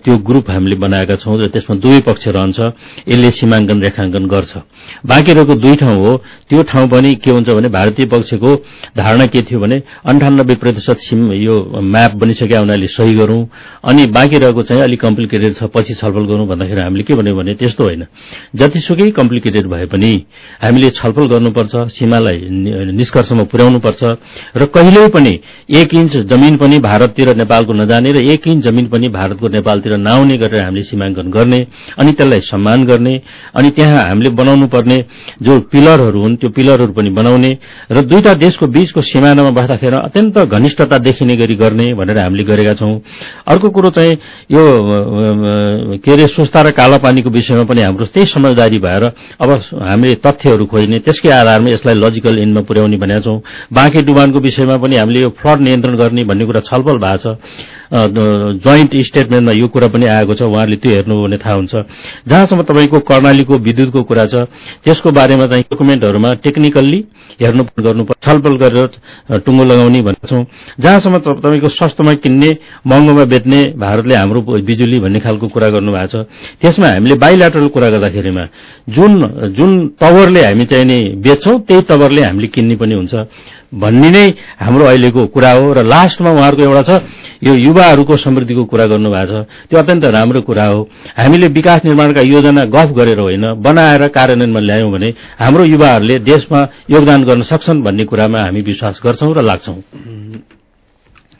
त्यो ग्रुप हामीले बनाएका छौँ र त्यसमा दुवै पक्ष रहन्छ। यसले सीमाङ्कन रेखाङ्कन गर्छ। बाँकी रहेको दुई ठाउँ हो। त्यो ठाउँ पनि के हुन्छ भने भारतीय पक्षको धारणा के थियो भने अन्ठानब्बे प्रतिशत सिम यो म्याप बनिसक्यो उनीहरूले सही गरौं। अनि बाँकी रहेको चाहिँ अलिक कम्प्लिकेटेड छ पछि छलफल गरौँ भन्दाखेरि हामीले के भन्यो भने त्यस्तो होइन। जतिसुकै कम्प्लिकेटेड भए पनि हामीले छलफल गर्नुपर्छ सीमालाई निष्कर्षमा पुर्याउनुपर्छ र कहिल्यै पनि एक इन्च जमिन पनि भारततिर नेपालको नजाने र एक इन्च जमिन पनि भारतको नेपालतिर नआउने गरेर हामीले सीमाङ्कन गर्ने अनि त्यसलाई सम्मान गर्ने अनि त्यहाँ हामीले बनाउनु पर्ने जो पिलरहरू हुन् त्यो पिलरहरू पनि बनाउने र दुईटा देशको बीचको सिमानामा बस्दाखेरि अत्यन्त घनिष्ठता देखिने गरी गर्ने भनेर हामीले गरेका छौं। अर्को कुरो चाहिँ यो के अरे सुस्ता र कालापानीको विषयमा पनि हाम्रो त्यही समझदारी भएर अब हामीले तथ्यहरू खोज्ने त्यसकै आधारमा यसलाई लजिकल इनमा पुर्याउने भनेका छौं। बाँकी डुबानको विषयमा पनि हामीले यो फ्लड नियन्त्रण गर्ने भन्ने कुरा छलफल भएको छ। जोइन्ट स्टेटमेन्टमा यो कुरा पनि आएको छ उहाँहरूले त्यो हेर्नुभयो भने थाहा हुन्छ। जहाँसम्म तपाईँको कर्णालीको विद्युतको कुरा छ त्यसको बारेमा चाहिँ डकुमेन्टहरूमा टेक्निकल्ली हेर्नु गर्नु छलफल गरेर टुङ्गो लगाउने भनेका छौं जहाँसम्म तपाईँको सस्तोमा किन्ने महँगोमा बेच्ने भारतले हाम्रो बिजुली भन्ने खालको कुरा गर्नुभएको छ त्यसमा हामीले बाइल्याटरल कुरा गर्दाखेरिमा जुन जुन तवरले हामी चाहिँ नि बेच्छौं त्यही तवरले हामीले किन्ने पनि हुन्छ। भन्ने नै हाम्रो अहिलेको कुरा हो र लास्टमा उहाँहरूको एउटा छ यो युवाहरूको समृद्धिको कुरा गर्नुभएको छ। त्यो अत्यन्त राम्रो कुरा हो। हामीले विकास निर्माणका योजना गफ गरेर होइन बनाएर कार्यान्वयनमा ल्यायौं भने हाम्रो युवाहरूले देशमा योगदान गर्न सक्छन् भन्ने कुरामा हामी विश्वास गर्छौं र लाग्छौं।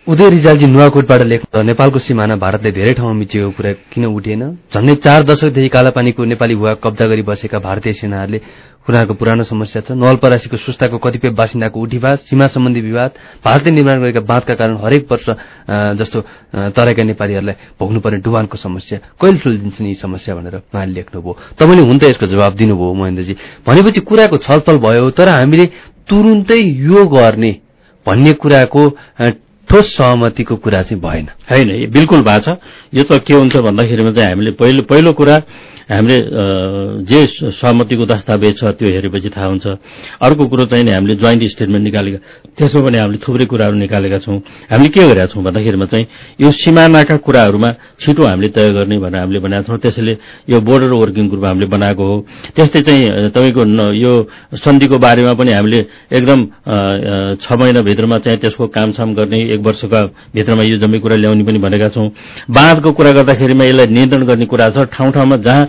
उदय रिजालजी नुवाकोटबाट लेख्नु नेपालको सिमाना भारतले धेरै ठाउँमा मिचिएको कुरा किन उठेन? झन्डै चार दशकदेखि कालापानीको नेपाली भूभाग कब्जा गरी बसेका भारतीय सेनाहरूले उनीहरूको पुरानो समस्या छ। नवलपरासीको सुस्ताको कतिपय बासिन्दाको उठीवास सीमा सम्बन्धी विवाद भारतले निर्माण गरेका बाँधका कारण हरेक वर्ष जस्तो तराईका नेपालीहरूलाई भोग्नुपर्ने डुबानको समस्या। कहिले ठुल्दिन्छन् यी समस्या भनेर उहाँले लेख्नुभयो। तपाईँले हुन त यसको जवाब दिनुभयो महेन्द्रजी। भनेपछि कुराको छलफल भयो तर हामीले तुरुन्तै यो गर्ने भन्ने कुराको ठोस सहमतिको कुरा चाहिँ भएन। होइन बिल्कुल भएको छ। यो त के हुन्छ भन्दाखेरिमा चाहिँ हामीले पहिलो पहिलो कुरा हामीले जे सहमतिको दस्तावेज छ त्यो हेरेपछि थाहा हुन्छ। अर्को कुरो चाहिँ हामीले जोइन्ट स्टेटमेन्ट निकालेका त्यसमा पनि हामीले थुप्रै कुराहरू निकालेका छौं। हामीले के गरेका छौं भन्दाखेरिमा चाहिँ यो सिमानाका कुराहरूमा छिटो हामीले तय गर्ने भनेर हामीले बनाएका छौं। त्यसैले यो बोर्डर वर्किङ ग्रुप हामीले बनाएको हो। त्यस्तै चाहिँ तपाईँको यो सन्धिको बारेमा पनि हामीले एकदम छ महिनाभित्रमा चाहिँ त्यसको कामसाम गर्ने एक वर्षका भित्रमा यो जम्मै कुरा ल्याउने पनि भनेका छौं। बाँधको कुरा गर्दाखेरिमा यसलाई नियन्त्रण गर्ने कुरा छ। ठाउँ ठाउँमा जहाँ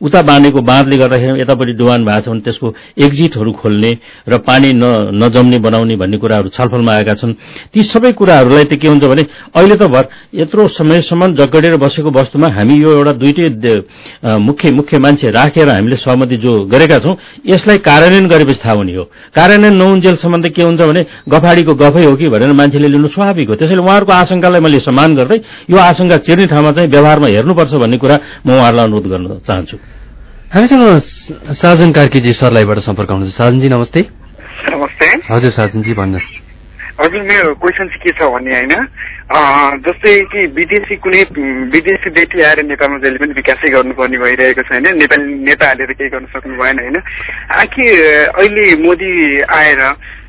उता बाँधेको बाँधले गर्दाखेरि यतापट्टि डुबान भएको छ भने त्यसको एक्जिटहरू खोल्ने र पानी नजम्ने बनाउने भन्ने कुराहरू छलफलमा आएका छन्। ती सबै कुराहरूलाई त के हुन्छ भने अहिले त भर यत्रो समयसम्म जगडेर बसेको वस्तुमा हामी यो एउटा दुइटै मुख्य मुख्य मान्छे राखेर हामीले सहमति जो गरेका छौं यसलाई कार्यान्वयन गरेपछि थाहा हुने हो। कार्यान्वयन नहुन्जेलसम्म त के हुन्छ भने गफाडीको गफै हो कि भनेर मान्छेले लिनु स्वाभाविक हो। त्यसैले उहाँहरूको आशंकालाई मैले सम्मान गर्दै यो आशंका चिर्ने ठाउँमा चाहिँ व्यवहारमा हेर्नुपर्छ भन्ने कुरा म उहाँहरूलाई अनुरोध गर्न चाहन्छु। हामीसँग साजन कार्कीजी सरलाईबाट सम्पर्क हुनुहुन्छ। साजनजी नमस्ते। नमस्ते। हजुर साजनजी भन्नुहोस्। हजुर मेरो क्वेसन चाहिँ के छ भने होइन जस्तै कि विदेशी कुनै विदेशी व्यक्ति आएर नेपालमा जहिले पनि विकासै गर्नुपर्ने भइरहेको छ होइन नेपाली नेताहरूले त केही गर्न सक्नु भएन होइन। आखिर अहिले मोदी आएर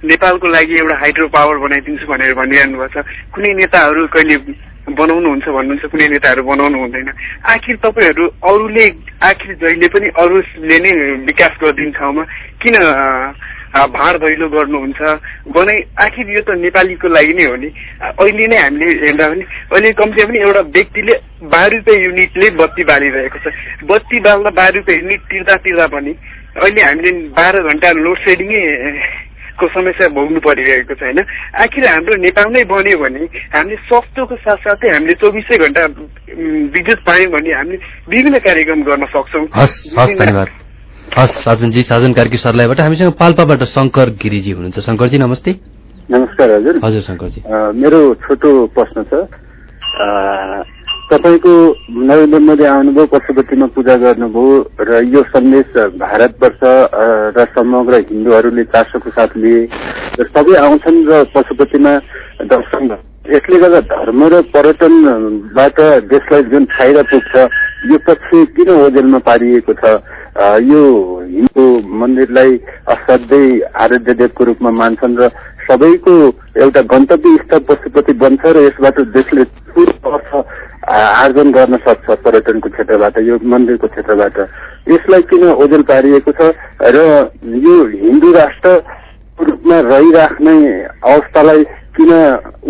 नेपालको लागि एउटा हाइड्रो पावर बनाइदिन्छु भनेर भनिरहनु भएको छ। कुनै नेताहरू कहिले बनाउनुहुन्छ भन्नुहुन्छ कुनै नेताहरू बनाउनु हुँदैन। आखिर तपाईँहरू अरूले आखिर जहिले पनि अरूले नै विकास गरिदिने ठाउँमा किन भार भैलो गर्नुहुन्छ? बनाइ आखिर यो त नेपालीको लागि नै हो नि। अहिले नै हामीले हेर्दा पनि अहिले कम्ती पनि एउटा व्यक्तिले बाह्र रुपियाँ युनिटले बत्ती बालिरहेको छ। बत्ती बाल्दा बाह्र रुपियाँ युनिट तिर्दा तिर्दा पनि अहिले हामीले बाह्र घन्टा लोड सेडिङै को समस्या भोग्नु परिरहेको छ होइन? आखिर हाम्रो नेपालमै बन्यो भने हामीले सस्तोको साथसाथै हामीले चौबिसै घन्टा विद्युत पायौँ भने हामीले विभिन्न कार्यक्रम गर्न सक्छौँ। धन्यवाद। हस् साजनजी साजन कार्की सरलाईबाट हामीसँग पाल्पाबाट शङ्कर गिरिजी हुनुहुन्छ। शङ्करजी नमस्ते। नमस्कार हजुर। हजुर शङ्करजी। मेरो छोटो प्रश्न छ। तपाईँको नरेन्द्र मोदी आउनुभयो पशुपतिमा पूजा गर्नुभयो र यो सन्देश भारतवर्ष र समग्र हिन्दूहरूले चासोको साथ लिए र सबै आउँछन् र पशुपतिमा दर्शन यसले गर्दा धर्म र पर्यटनबाट देशलाई जुन फाइदा पुग्छ यो पक्ष किन ओजेलमा पारिएको छ? यो हिन्दू मन्दिरलाई असाध्यै आराध्य देवको रूपमा मान्छन् र सबैको एउटा गन्तव्य स्थल पशुपति बन्छ र यसबाट देशले ठुलो अर्थ आर्जन गर्न सक्छ पर्यटनको क्षेत्रबाट यो मन्दिरको क्षेत्रबाट। यसलाई किन ओझेल पारिएको छ? र यो हिन्दू राष्ट्रको रूपमा रहिराख्ने अवस्थालाई किन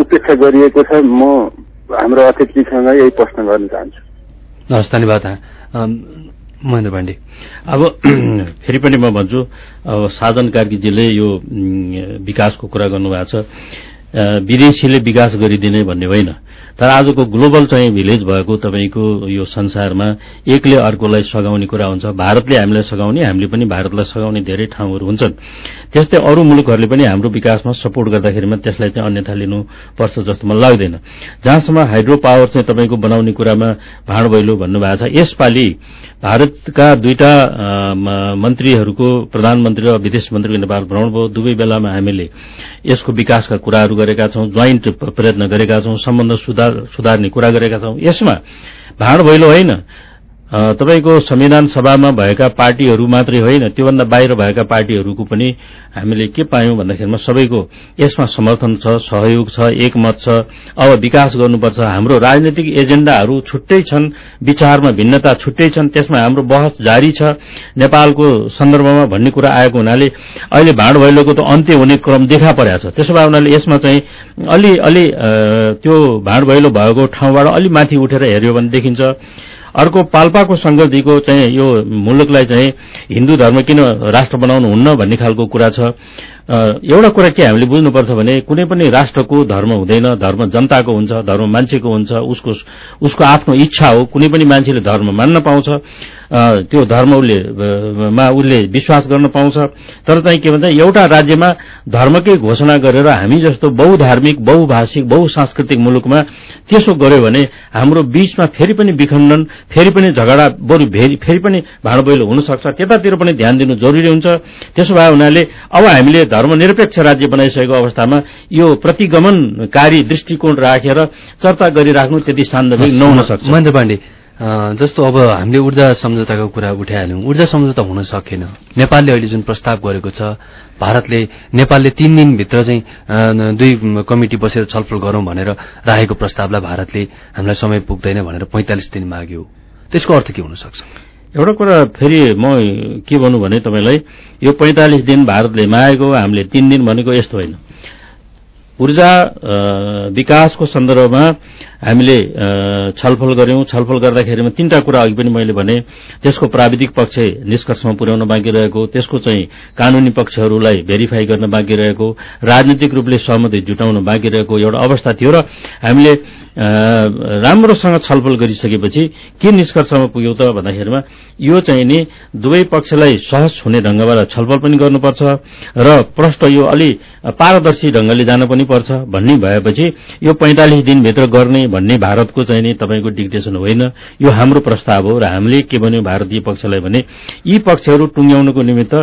उपेक्षा गरिएको छ? म हाम्रो अतिथिसँग यही प्रश्न गर्न चाहन्छु। हस् धन्यवाद महेन्द्र पाण्डे। अब फेरि पनि म भन्छु अब साधन कार्कीजीले यो विकासको कुरा गर्नुभएको छ। विदेशीले विकास गरिदिने भन्ने होइन। तर आजको ग्लोबल चाहिँ भिलेज भएको तपाईँको यो संसारमा एकले अर्कोलाई सघाउने कुरा हुन्छ भारतले हामीलाई सघाउने हामीले पनि भारतलाई सघाउने धेरै ठाउँहरू हुन्छन्। त्यस्तै अरू मुलुकहरूले पनि हाम्रो विकासमा सपोर्ट गर्दाखेरिमा त्यसलाई चाहिँ अन्यथा लिनुपर्छ जस्तो मलाई लाग्दैन। जहाँसम्म हाइड्रो पावर चाहिँ तपाईँको बनाउने कुरामा भाँड भैलो भन्नुभएको छ यसपालि भारतका दुईटा मन्त्रीहरूको प्रधानमन्त्री र विदेश मन्त्रीको नेपाल भ्रमण भयो। दुवै बेलामा हामीले यसको विकासका कुराहरू गरेका छौं जोइन्ट प्रयत्न गरेका छौं सम्बन्ध सुधार्ने कुरा गरेका छौं। यसमा भाँड भैलो होइन। तपाईँको संविधान सभामा भएका पार्टीहरू मात्रै होइन त्योभन्दा बाहिर भएका पार्टीहरूको पनि हामीले के पायौं भन्दाखेरिमा सबैको यसमा समर्थन छ सहयोग छ एकमत छ। अब विकास गर्नुपर्छ। हाम्रो राजनैतिक एजेण्डाहरू छुट्टै छन् विचारमा भिन्नता छुट्टै छन् त्यसमा हाम्रो बहस जारी छ। नेपालको सन्दर्भमा भन्ने कुरा आएको हुनाले अहिले भाँड भैलोको त अन्त्य हुने क्रम देखा परेको छ। त्यसो भए हुनाले यसमा चाहिँ अलि अलि त्यो भाँड भैलो भएको ठाउँबाट अलि माथि उठेर हेऱ्यो भने देखिन्छ। अर्को पाल्पाको संगतिको चाहिँ यो मुलुकलाई चाहिँ हिन्दू धर्म किन राष्ट्र बनाउनु हुन्न भन्ने खालको कुरा छ। एउटा कुरा के हामीले बुझ्नुपर्छ भने कुनै पनि राष्ट्रको धर्म हुँदैन धर्म जनताको हुन्छ धर्म मान्छेको हुन्छ उसको उसको आफ्नो इच्छा हो कुनै पनि मान्छेले धर्म मान्न पाउँछ त्यो धर्म उसले मा उसले विश्वास गर्न पाउँछ तर चाहिँ के भन्छ एउटा राज्यमा धर्मकै घोषणा गरेर हामी जस्तो बहुधार्मिक बहुभाषिक बहुसांस्कृतिक मुलुकमा त्यसो गर्यो भने हाम्रो बीचमा फेरि पनि विखण्डन फेरि पनि झगडा बरु फेरि पनि भाँडबैलो हुन सक्छ त्यतातिर पनि ध्यान दिनु जरुरी हुन्छ। त्यसो भए हुनाले अब हामीले धर्मनिरपेक्ष राज्य बनाइसकेको अवस्थामा यो प्रतिगमनकारी दृष्टिकोण राखेर चर्चा गरिराख्नु त्यति सान्दर्भिक नहुन सक्छ महेन्द्र पाण्डे जस्तो अब हामीले ऊर्जा सम्झौताको कुरा उठाइहाल्यौं ऊर्जा सम्झौता हुन सकेन। नेपालले अहिले जुन प्रस्ताव गरेको छ भारतले नेपालले तीन दिनभित्र चाहिँ दुई कमिटी बसेर छलफल गरौं भनेर राखेको प्रस्तावलाई भारतले हामीलाई समय पुग्दैन भनेर पैंतालिस दिन माग्यो। त्यसको अर्थ के हुन सक्छ एउटा कुरा फेरि म के भनौँ भने तपाईँलाई यो पैंतालिस दिन भारतले मागेको हामीले तीन दिन भनेको यस्तो होइन। ऊर्जा विकासको सन्दर्भमा हामीले छलफल गर्यौं छलफल गर्दाखेरिमा तीनटा कुरा अघि पनि मैले भने त्यसको प्राविधिक पक्ष निष्कर्षमा पुर्याउन बाँकी रहेको त्यसको चाहिँ कानूनी पक्षहरूलाई भेरिफाई गर्न बाँकी रहेको राजनीतिक रूपले सहमति जुटाउन बाँकी रहेको एउटा अवस्था थियो र हामीले राम्रोसँग छलफल गरिसकेपछि के निष्कर्षमा पुग्यौं त भन्दाखेरिमा यो चाहिँ नि दुवै पक्षलाई सहज हुने ढंगबाट छलफल पनि गर्नुपर्छ र प्रष्ट यो अलि पारदर्शी ढंगले जान पनि पर्छ भन्ने भएपछि यो पैंतालिस दिनभित्र गर्ने भन्ने भारतको चाहिँ नि तपाईँको डिक्टेशन होइन। यो हाम्रो प्रस्ताव हो र हामीले के भन्यो भारतीय पक्षलाई भने यी पक्षहरू टुङ्ग्याउनको निमित्त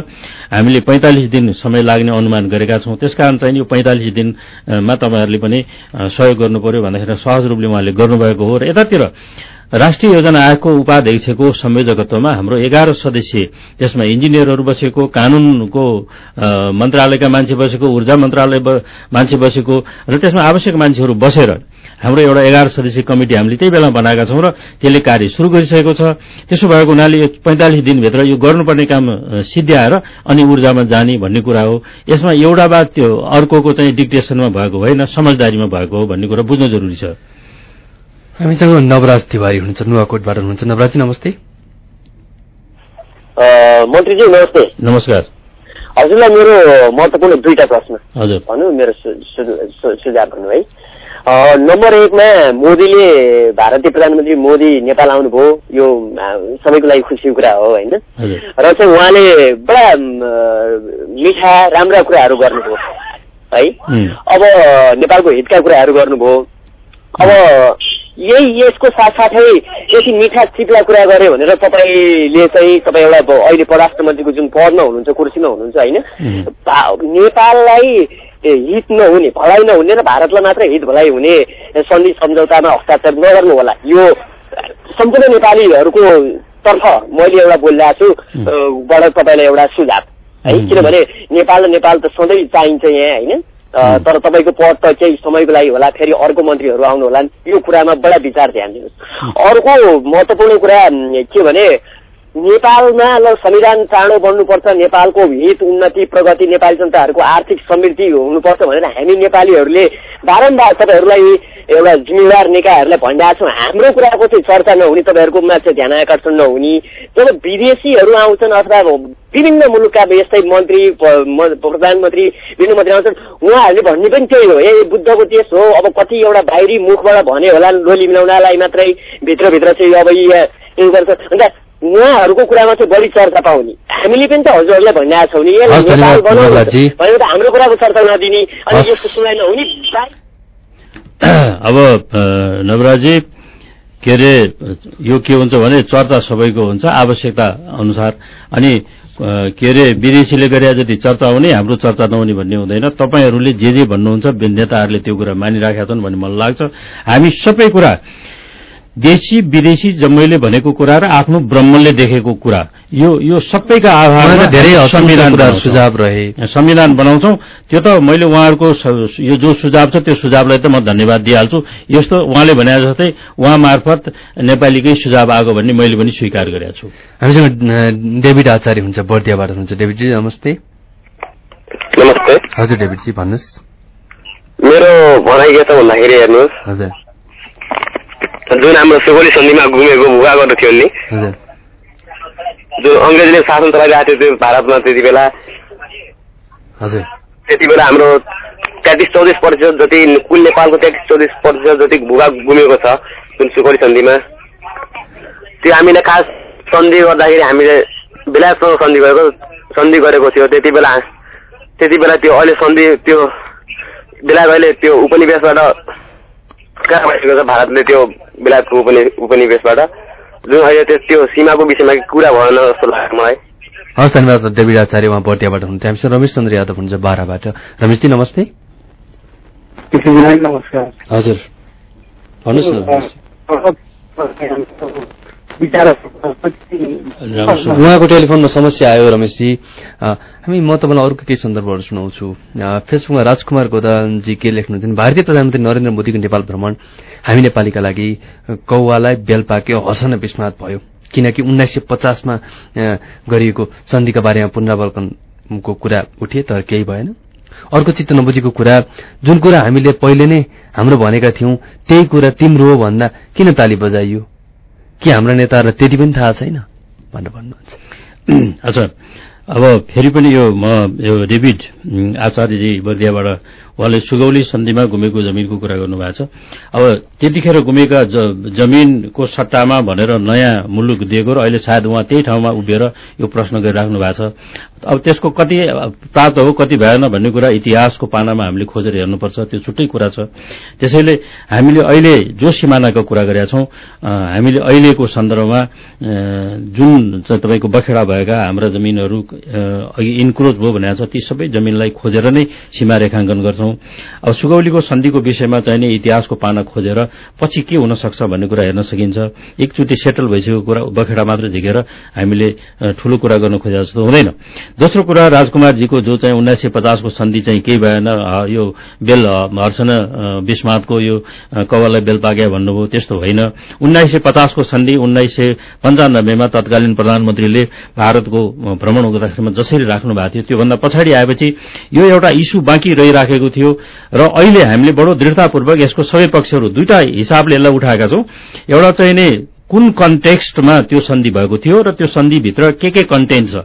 हामीले पैंतालिस दिन समय लाग्ने अनुमान गरेका छौं। त्यसकारण चाहिँ यो पैंतालिस दिनमा तपाईँहरूले पनि सहयोग गर्नु पर्यो भन्दाखेरि सहज रूपले उहाँले गर्नुभएको हो र यतातिर राष्ट्रिय योजना आयोगको उपाध्यक्षको संयोजकत्वमा हाम्रो एघार सदस्यीय त्यसमा इन्जिनियरहरू बसेको कानूनको मन्त्रालयका मान्छे बसेको ऊर्जा मन्त्रालय मान्छे बसेको र त्यसमा आवश्यक मान्छेहरू बसेर हाम्रो एउटा एघार सदस्यीय कमिटी हामीले त्यही बेला बनाएका छौं र त्यसले कार्य शुरू गरिसकेको छ। त्यसो भएको हुनाले यो पैंतालिस दिनभित्र यो गर्नुपर्ने काम सिद्ध्याएर अनि ऊर्जामा जाने भन्ने कुरा हो। यसमा एउटा बात त्यो अर्कोको चाहिँ डिक्टेसनमा भएको होइन समझदारीमा भएको हो भन्ने कुरा बुझ्न जरुरी छ। हामीसँग नवराज तिवारी हुनुहुन्छ नुवाकोटबाट हुनुहुन्छ। नवराजी नमस्ते। मन्त्रीजी नमस्ते। नमस्कार। हजुरलाई मेरो महत्वपूर्ण दुईटा प्रश्न। हजुर। भनौँ मेरो सुझाव भन्नु है। नम्बर एकमा मोदीले भारतीय प्रधानमन्त्री मोदी नेपाल आउनुभयो। यो सबैको लागि खुसीको कुरा हो होइन? र चाहिँ उहाँले बडा मिठा राम्रा कुराहरू गर्नुभयो है? अब नेपालको हितका कुराहरू गर्नुभयो। अब यही यसको साथसाथै यति मिठा चिप्ला कुरा गर्यो भनेर तपाईँले चाहिँ तपाईँ एउटा अहिले परराष्ट्र मन्त्रीको जुन पदमा हुनुहुन्छ कुर्सीमा हुनुहुन्छ होइन नेपाललाई हित नहुने भलाइ नहुने र भारतलाई मात्र हित भलाइ हुने सन्धि सम्झौतामा हस्ताक्षर नगर्नु होला। यो सम्पूर्ण नेपालीहरूको तर्फ मैले एउटा बोलिरहेको छु बाट तपाईँलाई एउटा सुझाव। है किनभने नेपाल र नेपाल त सधैँ चाहिन्छ यहाँ होइन? तर तपाईँको पद त केही समयको लागि होला फेरि अर्को मन्त्रीहरू आउनु होला यो कुरामा बडा विचार ध्यान दिनुहोस्। अर्को महत्वपूर्ण कुरा के भने नेपालमा ल संविधान चाँडो बन्नुपर्छ नेपालको हित उन्नति प्रगति नेपाली जनताहरूको आर्थिक समृद्धि हुनुपर्छ भनेर हामी नेपालीहरूले बारम्बार तपाईँहरूलाई एउटा जिम्मेवार निकायहरूलाई भनिरहेको छौँ हाम्रो कुराको चाहिँ चर्चा नहुने तपाईँहरूकोमा चाहिँ ध्यान आकर्षण नहुने। जब विदेशीहरू आउँछन् अथवा विभिन्न मुलुकका यस्तै मन्त्री प्रधानमन्त्री विभिन्न मन्त्री आउँछन् उहाँहरूले भन्ने पनि त्यही हो। ए बुद्धको देश हो अब कति एउटा बाहिरी मुखबाट भन्यो होला लोली मिलाउनलाई मात्रै भित्रभित्र चाहिँ अब यी गर्छ अन्त उहाँहरूको कुरामा चाहिँ बढी चर्चा पाउने। हामीले पनि त हजुरहरूलाई भनिरहेको छौँ नि नेपाल बनाउनु भनेको त हाम्रो कुराको चर्चा नदिने अनि यसको सुनाइ नहुने अब नवराजी के अरे यो के हुन्छ भने चर्चा सबैको हुन्छ आवश्यकता अनुसार। अनि के अरे विदेशीले गरे जति चर्चा हुने हाम्रो चर्चा नहुने भन्ने हुँदैन। तपाईँहरूले जे जे भन्नुहुन्छ नेताहरूले त्यो कुरा मानिराखेका छन् भन्ने मलाई लाग्छ। हामी सबै कुरा देशी विदेशी जम्मैले भनेको कुरा र आफ्नो ब्रह्मले देखेको कुरा। यो यो सबैका आधारमा धेरै संविधान सुझाव रहे। संविधान बनाउँछौ। त्यो त मैले उहाँहरूको यो जो सुझाव छ त्यो सुझावलाई त म धन्यवाद दिइहाल्छु। यस्तो उहाँले भने जस्तै उहाँ मार्फत नेपालीकै सुझाव आएको भन्ने मैले पनि स्वीकार गरेका छु। हामीसँग डेभिड आचार्य हुन्छ बर्दियाबाट हुनुहुन्छ। डेभिडजी नमस्ते। नमस्ते। हजुर डेभिडजी भन्नुहोस्। मेरो भनाइ के त भन्दाखेरि हेर्नुहोस्। हजुर। जुन हाम्रो सुगोली सन्धिमा घुमेको भुवा थियो नि जुन अङ्ग्रेजले शासन चलाइरहेको थियो त्यो भारतमा त्यति बेला त्यति बेला हाम्रो तेत्तिस चौतिस प्रतिशत जति कुल नेपालको तेत्तिस चौतिस प्रतिशत जति भूभाग गुमेको छ जुन सुगोली सन्धिमा त्यो हामीले खास सन्धि गर्दाखेरि हामीले बेलायतसँग सन्धि गरेको सन्धि गरेको थियो त्यति बेला त्यति बेला त्यो अहिले सन्धि त्यो बेलायत अहिले त्यो उपनिवेशबाट कहाँ भइसकेको छ भारतले त्यो बेलायतको उपनिवेशबाट जुन अहिले त्यो सीमाको विषयमा कुरा भएन जस्तो लाग्छ मलाई हस् धन्यवाद देवी आचार्य उहाँ बर्दियाबाट हुनुहुन्थ्यो हामीसँग रमेश चन्द्र यादव हुनुहुन्छ बाह्रबाट रमेशजी नमस्ते नमस्कार हजुर भन्नुहोस् न उहाँको टेलिफोनमा समस्या आयो रमेशजी हामी म तपाईँलाई अर्को केही सन्दर्भहरू सुनाउँछु। फेसबुकमा राजकुमार गोदानजी के लेख्नुहुन्छ भारतीय प्रधानमन्त्री नरेन्द्र मोदीको नेपाल भ्रमण हामी नेपालीका लागि कौवालाई बेल पाक्यो हसन विस्मात भयो। किनकि उन्नाइस सय पचासमा गरिएको सन्धिका बारेमा पुनरावलोकनको कुरा उठे तर केही भएन। अर्को चित्त नबुझेको कुरा जुन कुरा हामीले पहिले नै हाम्रो भनेका थियौं त्यही कुरा तिम्रो हो भन्दा किन ताली बजाइयो? कि हाम्रा नेताहरूलाई त्यति पनि थाहा छैन भनेर भन्नुहुन्छ। अच्छा अब फेरि पनि यो म यो डेभिड आचार्यजी बर्दियाबाट उहाँले सुगौली सन्धिमा घुमेको जमिनको कुरा गर्नुभएको छ। अब त्यतिखेर घुमेका जमिनको सट्टामा भनेर नयाँ मुलुक दिएको र अहिले सायद उहाँ त्यही ठाउँमा उभिएर यो प्रश्न गरिराख्नु भएको छ। अब त्यसको कति प्राप्त हो कति भएन भन्ने कुरा इतिहासको पानामा हामीले खोजेर हेर्नुपर्छ। त्यो छुट्टै कुरा छ। त्यसैले हामीले अहिले जो सिमानाको कुरा गरेका छौं हामीले अहिलेको सन्दर्भमा जुन तपाईँको बखेडा भएका हाम्रा जमिनहरू अघि इन्क्रोज भयो भनेको छ ती सबै जमिनलाई खोजेर नै सीमा रेखाङ्कन गर्छौं। अब सुगौलीको सन्धिको विषयमा चाहिँ नि इतिहासको पाना खोजेर पछि के हुन सक्छ भन्ने कुरा हेर्न सकिन्छ। एकचोटि सेटल भइसकेको कुरा बखेडा मात्र झिकेर हामीले ठूलो कुरा गर्न खोजेको जस्तो हुँदैन। दोस्रो कुरा राजकुमारजीको जो चाहिँ उन्नाइस सय पचासको सन्धि चाहिँ केही भएन यो बेल हर्सन विस्मातको यो कवललाई बेल पाक्या भन्नुभयो त्यस्तो होइन। उन्नाइस सय पचासको सन्धि उन्नाइस सय पञ्चानब्बेमा तत्कालीन प्रधानमन्त्रीले भारतको भ्रमण गर्दाखेरिमा जसरी राख्नु भएको थियो त्योभन्दा पछाडि आएपछि यो एउटा इस्यु बाँकी रहिराखेको थियो। र अहिले हामीले बडो दृढतापूर्वक यसको सबै पक्षहरू दुईटा हिसाबले यसलाई उठाएका छौं। एउटा चाहिँ नै कुन कन्टेक्स्टमा त्यो सन्धि भएको थियो र त्यो सन्धिभित्र के के कन्टेन्ट छ।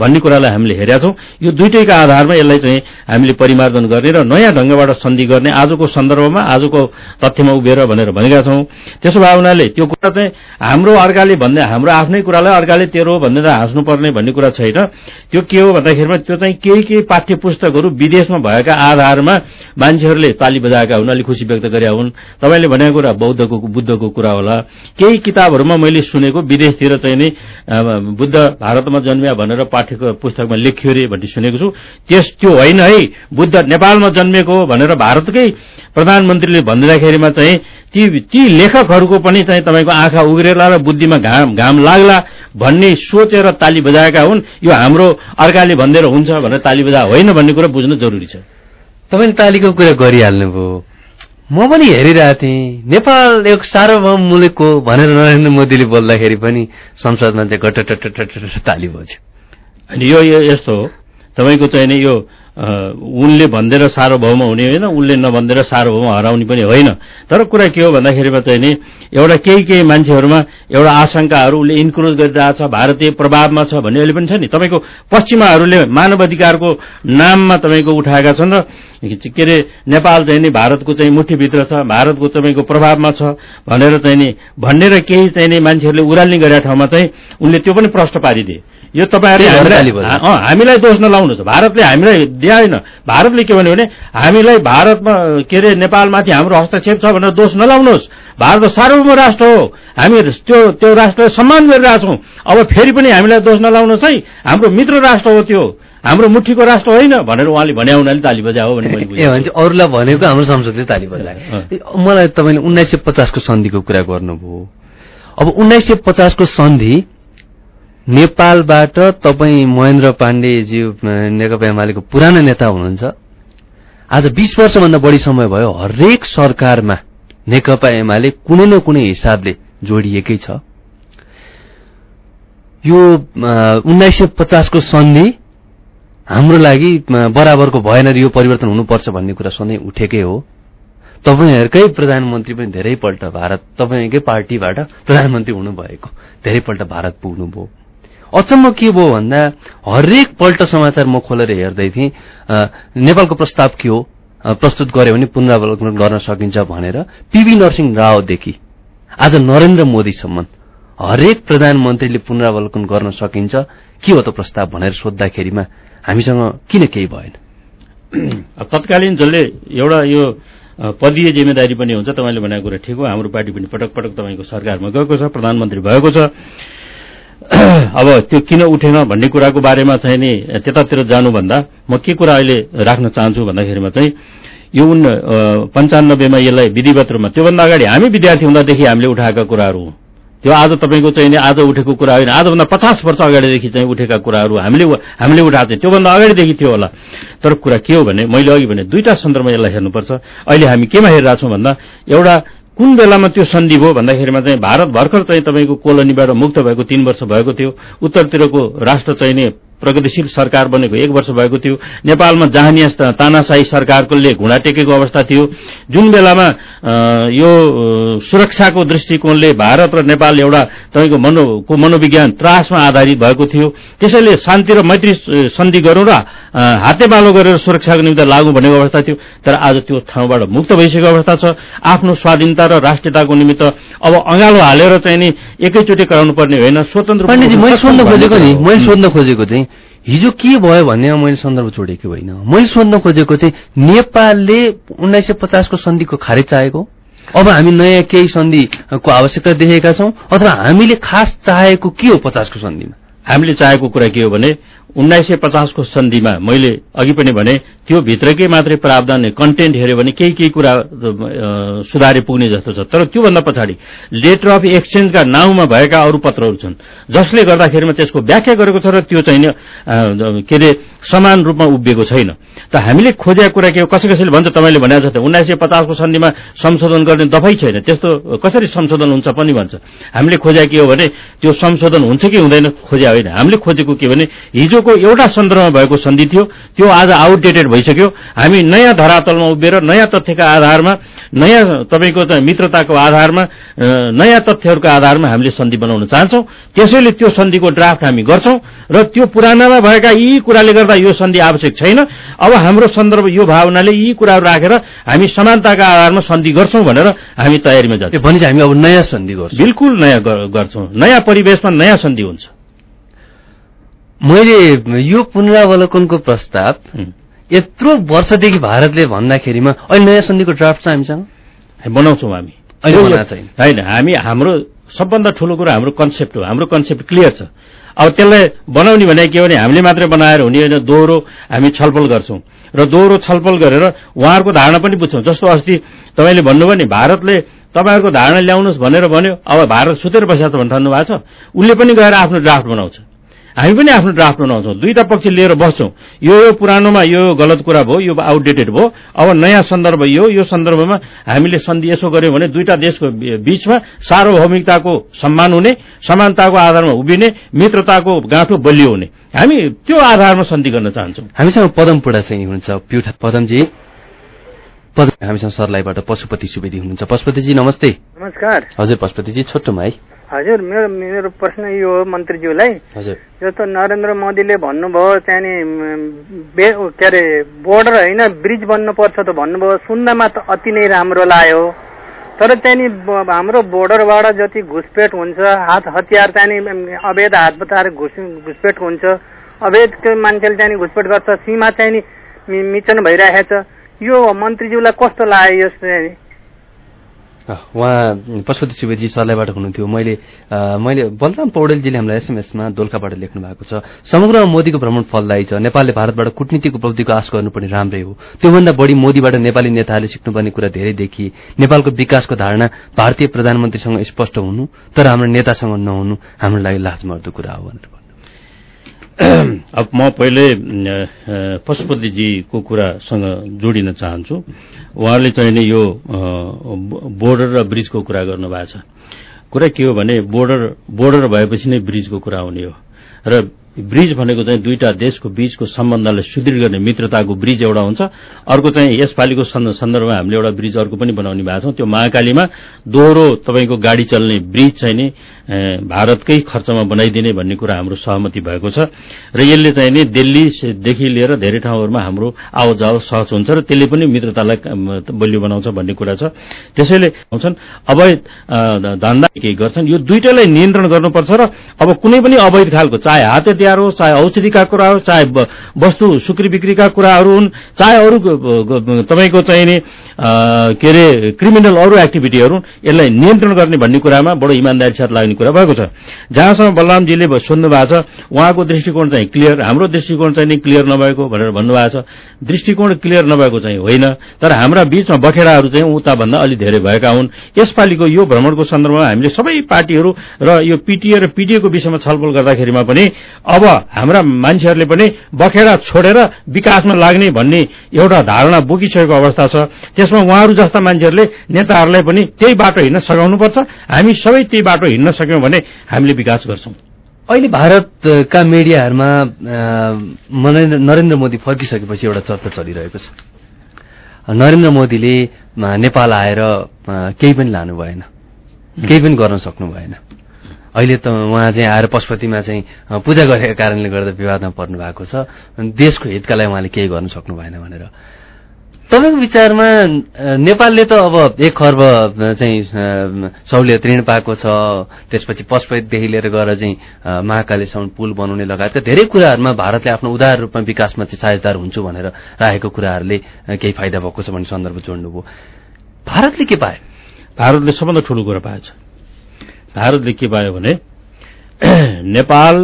भन्ने कुरालाई हामीले हेरेका छौं। यो दुइटैका आधारमा यसलाई चाहिँ हामीले परिमार्जन गर्ने र नयाँ ढंगबाट सन्धि गर्ने आजको सन्दर्भमा आजको तथ्यमा उभिएर भनेर भनेका छौं। त्यसो भए हुनाले त्यो कुरा चाहिँ हाम्रो अर्काले भन्ने हाम्रो आफ्नै कुरालाई अर्काले तेरो भनेर हाँस्नुपर्ने भन्ने कुरा छैन। त्यो के हो भन्दाखेरिमा त्यो चाहिँ केही केही पाठ्य पुस्तकहरू विदेशमा भएका आधारमा मान्छेहरूले ताली बजाएका हुन् अलिक खुसी व्यक्त गरेका हुन्। तपाईँले भनेको कुरा बौद्धको बुद्धको कुरा होला। केही किताबहरूमा मैले सुनेको विदेशतिर चाहिँ नै बुद्ध भारतमा जन्मिया भनेर पाठ्यको पुस्तकमा लेखियो अरे भन्ने सुनेको छु। त्यस त्यो होइन है बुद्ध नेपालमा जन्मेको भनेर भारतकै प्रधानमन्त्रीले भनिदिँदाखेरिमा चाहिँ ती ती लेखकहरूको पनि चाहिँ तपाईँको आँखा उग्रेला र बुद्धिमा घाम घाम लाग्ला भन्ने सोचेर ताली बजाएका हुन्। यो हाम्रो अर्काले भनिदिएर हुन्छ भनेर ताली बजा होइन भन्ने कुरा बुझ्नु जरुरी छ। तपाईँले तालीको कुरा गरिहाल्नुभयो। म पनि हेरिरहेको थिएँ। नेपाल एक सार्वभौम मुलुक हो भनेर नरेन्द्र मोदीले बोल्दाखेरि पनि संसदमा चाहिँ घट ताली बज्यो। अनि यो यस्तो हो। तपाईँको चाहिँ नि यो उनले भनिदिएर सार्वभौम हुने होइन उनले नभनिदिएर सार्वभौम हराउने पनि होइन। तर कुरा के हो भन्दाखेरिमा चाहिँ नि एउटा केही केही मान्छेहरूमा एउटा आशंकाहरू उसले इन्क्रोज गरिरहेछ भारतीय प्रभावमा छ भन्ने अहिले पनि छ नि। तपाईँको पश्चिमाहरूले मानव अधिकारको नाममा तपाईँको उठाएका छन् र के अरे नेपाल चाहिँ नि भारतको चाहिँ मुठीभित्र छ भारतको तपाईँको प्रभावमा छ भनेर चाहिँ नि भन्ने र केही चाहिँ नि मान्छेहरूले उराल्ने गरेका ठाउँमा चाहिँ उनले त्यो पनि प्रश्न पारिदिए। यो तपाईँहरूले हामीलाई दोष नलाउनुहोस्। भारतले हामीलाई दिएन। भारतले के भन्यो भने हामीलाई भारतमा के अरे नेपालमाथि हाम्रो हस्तक्षेप छ भनेर दोष नलाउनुहोस्। भारत सार्वभौम राष्ट्र हो। हामी त्यो त्यो राष्ट्रलाई सम्मान गरिरहेछौँ। अब फेरि पनि हामीलाई दोष नलाउनुहोस् है। हाम्रो मित्र राष्ट्र हो त्यो। हाम्रो मुठीको राष्ट्र होइन भनेर उहाँले भने हुनाले ताली बजा हो भने ए भन्छ अरूलाई भनेको हाम्रो संसदले ताली बजायो। मलाई तपाईँले उन्नाइस सय पचासको सन्धिको कुरा गर्नुभयो। अब उन्नाइस सय पचासको सन्धि नेपालबाट तपाईँ महेन्द्र पाण्डेज्यू नेकपा एमालेको पुरानो नेता हुनुहुन्छ। आज बीस वर्षभन्दा बढी समय भयो हरेक सरकारमा नेकपा एमाले कुनै न कुनै हिसाबले जोडिएकै छ। यो उन्नाइस सय पचासको सन्धि हाम्रो लागि बराबरको भएन यो परिवर्तन हुनुपर्छ भन्ने कुरा सधैँ उठेकै हो। तपाईँहरूकै प्रधानमन्त्री पनि धेरैपल्ट भारत तपाईँकै पार्टीबाट प्रधानमन्त्री हुनुभएको धेरैपल्ट भारत पुग्नुभयो। अचम्म के भयो भन्दा हरेक पल्ट समाचार म खोलेर हेर्दै थिएँ। नेपालको प्रस्ताव के हो? प्रस्तुत गर्यो भने पुनरावलोकन गर्न सकिन्छ भनेर पीवी नरसिंह रावदेखि आज नरेन्द्र मोदीसम्म हरेक प्रधानमन्त्रीले पुनरावलोकन गर्न सकिन्छ। के हो त प्रस्ताव भनेर सोद्धाखेरिमा हामीसँग किन केही भएन? तत्कालीन जसले एउटा यो पदीय जिम्मेदारी पनि हुन्छ तपाईँले भनेको कुरा ठिक हो। हाम्रो पार्टी पनि पटक पटक तपाईँको सरकारमा गएको छ प्रधानमन्त्री भएको छ। अब त्यो किन उठेन भन्ने कुराको बारेमा चाहिँ नि त्यतातिर जानुभन्दा म के कुरा अहिले राख्न चाहन्छु भन्दाखेरिमा चाहिँ यो उन पञ्चानब्बेमा यसलाई विधिवत रूपमा त्योभन्दा अगाडि हामी विद्यार्थी हुँदादेखि हामीले उठाएका कुराहरू त्यो आज तपाईँको चाहिँ नि आज उठेको कुरा होइन आजभन्दा पचास वर्ष अगाडिदेखि चाहिँ उठेका कुराहरू हामीले हामीले उठाएको चाहिँ त्योभन्दा अगाडिदेखि थियो होला। तर कुरा के हो भने मैले अघि भने दुईटा सन्दर्भमा यसलाई हेर्नुपर्छ। अहिले हामी केमा हेरिरहेछौँ भन्दा एउटा कुन बेलामा त्यो सन्धि भयो भन्दाखेरिमा चाहिँ भारत भर्खर चाहिँ तपाईँको कोलोनीबाट मुक्त भएको तीन वर्ष भएको थियो। उत्तरतिरको राष्ट्र चाहिँ नि प्रगतिशील सरकार बनेको एक वर्ष भएको थियो। नेपालमा जहानिया तानाशाही सरकारकोले घुँडा टेकेको अवस्था थियो। जुन बेलामा यो सुरक्षाको दृष्टिकोणले भारत र नेपाल एउटा तपाईँको मनोको मनोविज्ञान त्रासमा आधारित भएको थियो। त्यसैले शान्ति र मैत्री सन्धि गरौँ र हातेमालो गरेर सुरक्षाको निम्ति लागू भनेको अवस्था थियो। तर आज त्यो ठाउँबाट मुक्त भइसकेको अवस्था छ। आफ्नो स्वाधीनता र राष्ट्रियताको निमित्त अब अँगालो हालेर चाहिँ नि एकैचोटि कराउनु पर्ने होइन। स्वतन्त्र मैले सोध्न खोजेको नि मैले सोध्न खोजेको चाहिँ हिजो के भयो भन्ने मैले सन्दर्भ जोडेको होइन। मैले सोध्न खोजेको चाहिँ नेपालले उन्नाइस सय पचासको सन्धिको खारेज चाहेको? अब हामी नयाँ केही सन्धिको आवश्यकता देखेका छौँ अथवा हामीले खास चाहेको के हो पचासको सन्धिमा? हामीले चाहेको कुरा के हो भने उन्नाइस सय पचासको सन्धिमा मैले अघि पनि भने त्यो भित्रकै मात्रै प्रावधान कन्टेन्ट हेऱ्यो भने केही केही कुरा सुधारे पुग्ने जस्तो छ। तर त्योभन्दा पछाडि लेटर अफ एक्सचेन्जका नाउँमा भएका अरू पत्रहरू छन् जसले गर्दाखेरिमा त्यसको व्याख्या गरेको छ र त्यो चाहिँ के अरे समान रूपमा उभिएको छैन। त हामीले खोजेको कुरा के हो? कसै कसैले भन्छ तपाईँले भने जस्तो उन्नाइस सय पचासको सन्धिमा संशोधन गर्ने दफै छैन। त्यस्तो कसरी संशोधन हुन्छ पनि भन्छ। हामीले खोजेको के हो भने त्यो संशोधन हुन्छ कि हुँदैन खोजे होइन। हामीले खोजेको के भने हिजोको एउटा सन्दर्भमा भएको सन्धि थियो त्यो आज आउटडेटेड भइसक्यो। हामी नयाँ धरातलमा उभिएर नयाँ तथ्यका आधारमा नयाँ तपाईँको मित्रताको आधारमा नयाँ तथ्यहरूको आधारमा हामीले सन्धि बनाउन चाहन्छौँ। त्यसैले त्यो सन्धिको ड्राफ्ट हामी गर्छौं र त्यो पुरानामा भएका यी कुराले गर्दा यो सन्धि आवश्यक छैन। अब हाम्रो सन्दर्भ यो भावनाले यी कुराहरू राखेर हामी समानताका आधारमा सन्धि गर्छौं भनेर हामी तयारीमा जान्छौँ। भने हामी अब नयाँ सन्धि गर्छौँ। बिल्कुल नयाँ गर्छौं। नयाँ परिवेशमा नयाँ सन्धि हुन्छ। मैले यो पुनरावलोकनको प्रस्ताव यत्रो वर्षदेखि भारतले भन्दाखेरिमा अहिले नयाँ सन्धिको ड्राफ्ट छ हामीसँग? बनाउँछौँ हामी। होइन हामी हाम्रो सबभन्दा ठूलो कुरो हाम्रो कन्सेप्ट हो। हाम्रो कन्सेप्ट क्लियर छ। अब त्यसलाई बनाउने भने के भने हामीले मात्रै बनाएर हुने होइन दोहोरो हामी छलफल गर्छौं। र दोहोरो छलफल गरेर उहाँहरूको धारणा पनि बुझ्छौँ। जस्तो अस्ति तपाईँले भन्नुभयो नि भारतले तपाईँहरूको धारणा ल्याउनुहोस् भनेर भन्यो अब भारत सुतेर बसेको भनेर भन्नु भएको छ। उसले पनि गएर आफ्नो ड्राफ्ट बनाउँछ। हामी पनि आफ्नो ड्राफ्ट बनाउँछौँ। दुईटा पक्ष लिएर बस्छौँ। यो यो पुरानोमा यो गलत कुरा भयो यो आउटडेटेड भयो। अब नयाँ सन्दर्भ यो यो सन्दर्भमा हामीले सन्धि यसो गर्यौँ भने दुईटा देशको बीचमा सार्वभौमिकताको सम्मान हुने समानताको आधारमा उभिने मित्रताको गाँठो बलियो हुने। हामी त्यो आधारमा सन्धि गर्न चाहन्छौँ। हामीसँग पदम पुडा चाहिँ हुनुहुन्छ प्युठा पदमजी। पदम हामीसँग सरलाईबाट पशुपति सुवेदी हुनुहुन्छ। पशुपतिजी नमस्ते। नमस्कार। हजुर पशुपतिजी छोटोमा है हजुर मेरो मेरो प्रश्न यो हो मन्त्रीज्यूलाई। जस्तो नरेन्द्र मोदीले भन्नुभयो त्यहाँनि के अरे बोर्डर होइन ब्रिज बन्नुपर्छ त भन्नुभयो सुन्नमा त अति नै राम्रो लाग्यो। तर त्यहाँनि हाम्रो बोर्डरबाट जति घुसपेट हुन्छ हात हतियार त्यहाँनि अवैध हात बताएर घुस घुसपेट हुन्छ। अवैध मान्छेले त्यहाँनि घुसपेट गर्छ सीमा चाहिँ मिचन भइरहेको छ यो मन्त्रीज्यूलाई कस्तो लाग्यो यस उहाँ पशुपति सुवेदी सरलाईबाट हुनुहुन्थ्यो। मैले मैले बलराम पौडेलजीले हामीलाई एसएमएसमा दोलखाबाट लेख्नु भएको छ। समग्रमा मोदीको भ्रमण फलदायी छ। नेपालले भारतबाट कूटनीतिक उपलब्धिको आश गर्नुपर्ने राम्रै हो। त्योभन्दा बढी मोदीबाट नेपाली नेताहरूले सिक्नुपर्ने कुरा धेरै देखिए नेपालको विकासको धारणा भारतीय प्रधानमन्त्रीसँग स्पष्ट हुनु तर हाम्रो नेतासँग नहुनु हाम्रो लागि लाजमर्दो कुरा हो भनेर अब म पहिले पशुपतिजीको कुरासँग जोडिन चाहन्छु। उहाँले चाहिँ नि यो बोर्डर र ब्रिजको कुरा गर्नुभएको छ। कुरा के हो भने बोर्डर बोर्डर भएपछि नै ब्रिजको कुरा हुने हो। र ब्रिज भनेको चाहिँ दुईटा देशको बीचको सम्बन्धलाई सुदृढ गर्ने मित्रताको ब्रिज एउटा हुन्छ। अर्को चाहिँ यसपालिको सन्दर्भमा हामीले एउटा ब्रिज अर्को पनि बनाउने भएको छौँ। त्यो महाकालीमा दोहोरो तपाईँको गाडी चल्ने ब्रिज चाहिँ नि भारतकै खर्चमा बनाइदिने भन्ने कुरा हाम्रो सहमति भएको छ। र यसले चाहिँ नि दिल्लीदेखि लिएर धेरै ठाउँहरूमा हाम्रो आवत जावत सहज हुन्छ र त्यसले पनि मित्रतालाई बलियो बनाउँछ भन्ने कुरा छ। त्यसैले आउँछन् अवैध धन्दा केही गर्छन् यो दुइटैलाई नियन्त्रण गर्नुपर्छ र अब कुनै पनि अवैध खालको चाहे हात हतियार होस् चाहे औषधिका कुरा होस् चाहे वस्तु सुक्री बिक्रीका कुराहरू हुन् चाहे अरू तपाईँको चाहिँ नि के अरे क्रिमिनल अरू एक्टिभिटीहरू यसलाई नियन्त्रण गर्ने भन्ने कुरामा बडो इमान्दारी साथ लाग्ने कुरा भएको छ। जहाँसम्म बलरामजीले सोध्नु भएको छ उहाँको दृष्टिकोण चाहिँ क्लियर हाम्रो दृष्टिकोण चाहिँ क्लियर नभएको भनेर भन्नुभएको छ। दृष्टिकोण क्लियर नभएको चाहिँ होइन तर हाम्रा बीचमा बखेडाहरू चाहिँ उताभन्दा अलि धेरै भएका हुन्। यसपालिको यो भ्रमणको सन्दर्भमा हामीले सबै पार्टीहरू र यो पिटिए र पिडिएको विषयमा छलफल गर्दाखेरिमा पनि अब हाम्रा मान्छेहरूले पनि बखेडा छोडेर विकासमा लाग्ने भन्ने एउटा धारणा बोकिसकेको अवस्था छ। त्यसमा उहाँहरू जस्ता मान्छेहरूले नेताहरूलाई पनि त्यही बाटो हिँड्न सघाउनुपर्छ। हामी सबै त्यही बाटो हिँड्न सक्यौं भने हामीले विकास गर्छौं। अहिले भारतका मिडियाहरूमा नरेन्द्र मोदी फर्किसकेपछि एउटा चर्चा चलिरहेको छ। नरेन्द्र मोदीले नेपाल आएर केही पनि लानु भएन। केही पनि गर्न सक्नु भएन। अहिले त उहाँ चाहिँ आएर पशुपतिमा चाहिँ पूजा गरेको कारणले गर्दा विवादमा पर्नु भएको छ। देशको हितका लागि उहाँले केही गर्न सक्नु भएन भनेर। तपाईँको विचारमा नेपालले त अब एक खर्ब चाहिँ सहुलियत ऋण पाएको छ। त्यसपछि पशुपतिदेखि लिएर गएर चाहिँ महाकालीसम्म पुल बनाउने लगायतका धेरै कुराहरूमा भारतले आफ्नो उदार रूपमा विकासमा चाहिँ साझेदार हुन्छु भनेर राखेको कुराहरूले केही फाइदा भएको छ भन्ने सन्दर्भ जोड्नुभयो। भारतले के पाए भारतले सबभन्दा ठूलो कुरा पाएछ। भारतले के पायो भने नेपाल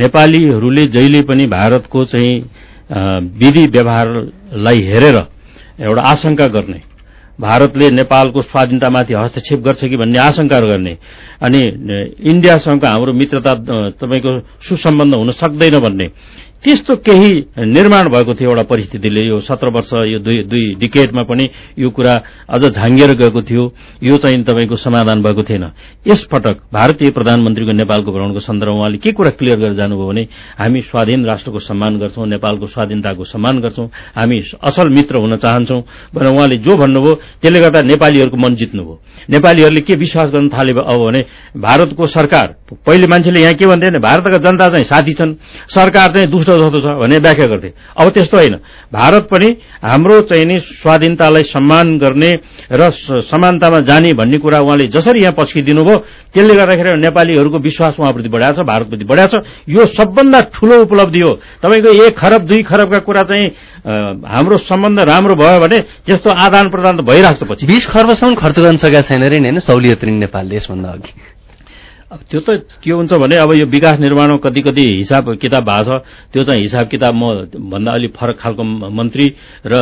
नेपालीहरूले जहिले पनि भारतको चाहिँ विधि व्यवहारलाई हेरेर एउटा आशंका गर्ने। भारतले नेपालको स्वाधीनतामाथि हस्तक्षेप गर्छ कि भन्ने आशंका गर्ने। अनि इन्डियासँगको हाम्रो मित्रता तपाईँको सुसम्बन्ध हुन सक्दैन भन्ने। त्यस्तो केही निर्माण भएको थियो एउटा परिस्थितिले। यो सत्र वर्ष यो दुई दुई डिकेटमा पनि यो कुरा अझ झाङ्गिएर गएको थियो। यो चाहिँ तपाईँको समाधान भएको थिएन। यसपटक भारतीय प्रधानमन्त्रीको नेपालको भ्रमणको सन्दर्भमा उहाँले के कुरा क्लियर गरेर जानुभयो भने हामी स्वाधीन राष्ट्रको सम्मान गर्छौं नेपालको स्वाधीनताको सम्मान गर्छौं हामी असल मित्र हुन चाहन्छौं भनेर उहाँले जो भन्नुभयो त्यसले गर्दा नेपालीहरूको मन जित्नुभयो। नेपालीहरूले के विश्वास गर्न थाले अब भने भारतको सरकार पहिले मान्छेले यहाँ के भन्थे भने भारतका जनता चाहिँ साथी छन्। सरकार चाहिँ दुष्ट जस्तो छ भन्ने व्याख्या गर्थे। अब त्यस्तो होइन। भारत पनि हाम्रो चाहिँ नि स्वाधीनतालाई सम्मान गर्ने र समानतामा जाने भन्ने कुरा उहाँले जसरी यहाँ पस्किदिनु भयो त्यसले गर्दाखेरि नेपालीहरूको विश्वास उहाँप्रति बढाएको छ भारतप्रति बढाएको छ। यो सबभन्दा ठूलो उपलब्धि हो। तपाईँको एक खरब दुई खरबका कुरा चाहिँ हाम्रो सम्बन्ध राम्रो भयो भने त्यस्तो आदान प्रदान त भइरहेको छ पछि। बिस खर्बसम्म खर्च गर्न सकेका छैन रे होइन? सहुलियत नेपालले यसभन्दा अघि। त्यो त के हुन्छ भने अब यो विकास निर्माणमा कति कति हिसाब किताब भएको छ त्यो चाहिँ हिसाब किताब म भन्दा अलिक फरक खालको मन्त्री र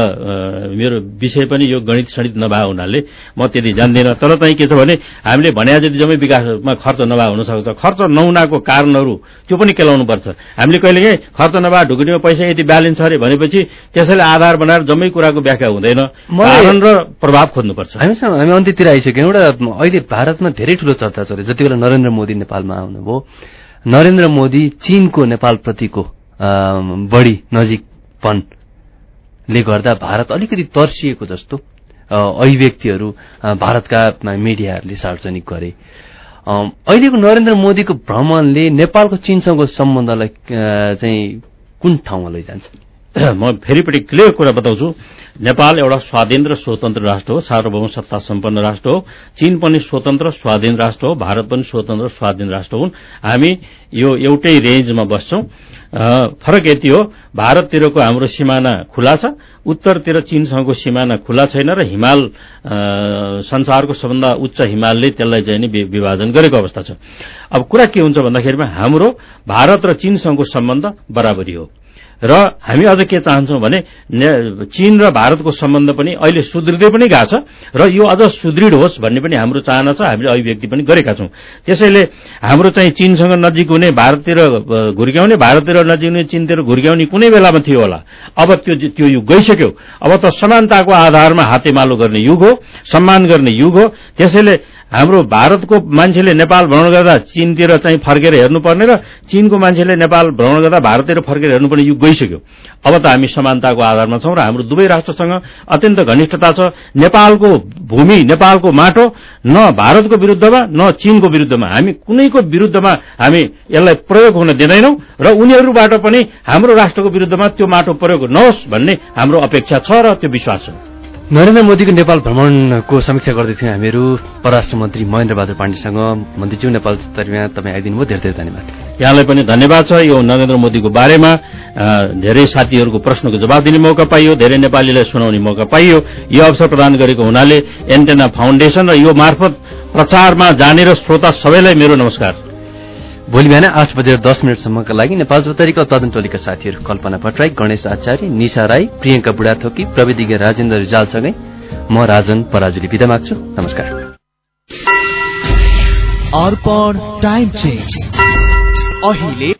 मेरो विषय पनि यो गणित सणित नभए हुनाले म त्यति जान्दिनँ। तर चाहिँ के छ भने हामीले भने जति जम्मै विकासमा खर्च नभए हुन सक्छ खर्च नहुनाको कारणहरू त्यो पनि केलाउनु पर्छ हामीले कहिलेकाहीँ खर्च नभए ढुकुटीमा पैसा यति ब्यालेन्स छ अरे भनेपछि त्यसैले आधार बनाएर जम्मै कुराको व्याख्या हुँदैन। कारण र प्रभाव खोज्नुपर्छ। हामीसँग हामी अन्त्यतिर आइसक्यौँ। एउटा अहिले भारतमा धेरै ठूलो चर्चा चल्यो जति बेला नरेन्द्र मोदी नेपालमा आउनुभयो। नरेन्द्र मोदी चीनको नेपालप्रतिको बढी नजिकपनले गर्दा भारत अलिकति तर्सिएको जस्तो अभिव्यक्तिहरू भारतका मिडियाहरूले सार्वजनिक गरे। अहिलेको नरेन्द्र मोदीको भ्रमणले नेपालको चीनसँगको सम्बन्धलाई चाहिँ कुन ठाउँमा लैजान्छ? म फेरिपट्टि क्लियर कुरा बताउँछु। नेपाल एउटा स्वाधीन र स्वतन्त्र राष्ट्र हो सार्वभौम सत्ता सम्पन्न राष्ट्र हो। चीन पनि स्वतन्त्र स्वाधीन राष्ट्र हो। भारत पनि स्वतन्त्र स्वाधीन राष्ट्र हुन्। हामी यो एउटै रेन्जमा बस्छौं। फरक यति हो भारततिरको हाम्रो सिमाना खुला छ। उत्तरतिर चीनसँगको सिमाना खुला छैन र हिमाल संसारको सबभन्दा उच्च हिमालले त्यसलाई चाहिँ नि विभाजन गरेको अवस्था छ। अब कुरा के हुन्छ भन्दाखेरिमा हाम्रो भारत र चीनसँगको सम्बन्ध बराबरी हो। र हामी अझ के चाहन्छौं भने चीन र भारतको सम्बन्ध पनि अहिले सुदृढै पनि गएको छ र यो अझ सुदृढ होस् भन्ने पनि हाम्रो चाहना छ हामीले अभिव्यक्ति पनि गरेका छौं। त्यसैले हाम्रो चाहिँ चीनसँग नजिक हुने भारततिर घुर्क्याउने भारततिर नजिक हुने चीनतिर घुर्क्याउने कुनै बेलामा थियो होला। अब त्यो त्यो युग गइसक्यो। अब त समानताको आधारमा हातेमालो गर्ने युग हो सम्मान गर्ने युग हो। त्यसैले हाम्रो भारतको मान्छेले नेपाल भ्रमण गर्दा चीनतिर चाहिँ फर्केर हेर्नुपर्ने र चीनको मान्छेले नेपाल भ्रमण गर्दा भारततिर फर्केर हेर्नुपर्ने युग गइसक्यो। अब त हामी समानताको आधारमा छौं र हाम्रो दुवै राष्ट्रसँग अत्यन्त घनिष्ठता छ। नेपालको भूमि नेपालको माटो न भारतको विरूद्धमा न चीनको विरूद्धमा। हामी कुनैको विरूद्धमा हामी यसलाई प्रयोग हुन दिँदैनौं र उनीहरूबाट पनि हाम्रो राष्ट्रको विरूद्धमा त्यो माटो प्रयोग नहोस् भन्ने हाम्रो अपेक्षा छ र त्यो विश्वास छ। नरेन्द्र मोदीको नेपाल भ्रमणको समीक्षा गर्दैथ्यौँ हामीहरू। परराष्ट्र मन्त्री महेन्द्र बहादुर पाण्डेसँग। मन्त्रीज्यू नेपाल स्तरमा तपाईँ आइदिनु भयो धेरै धेरै धन्यवाद। यहाँलाई पनि धन्यवाद छ। यो नरेन्द्र मोदीको बारेमा धेरै साथीहरूको प्रश्नको जवाब दिने मौका पाइयो धेरै नेपालीलाई सुनाउने मौका पाइयो। यो अवसर प्रदान गरेको हुनाले एन्टेना फाउन्डेशन र यो मार्फत प्रचारमा जाने र श्रोता सबैलाई मेरो नमस्कार। भोलि बिहान आठ बजेर दस मिनटसम्मका लागि नेपाल चौतारीका उत्पादन टोलीका साथीहरू कल्पना भट्टराई गणेश आचार्य निशा राई प्रियंका बुढाथोकी प्रविधिज्ञ राजेन्द्र रिजालसँगै म राजन पराजुली विदा माग्छु। नमस्कार। अहिले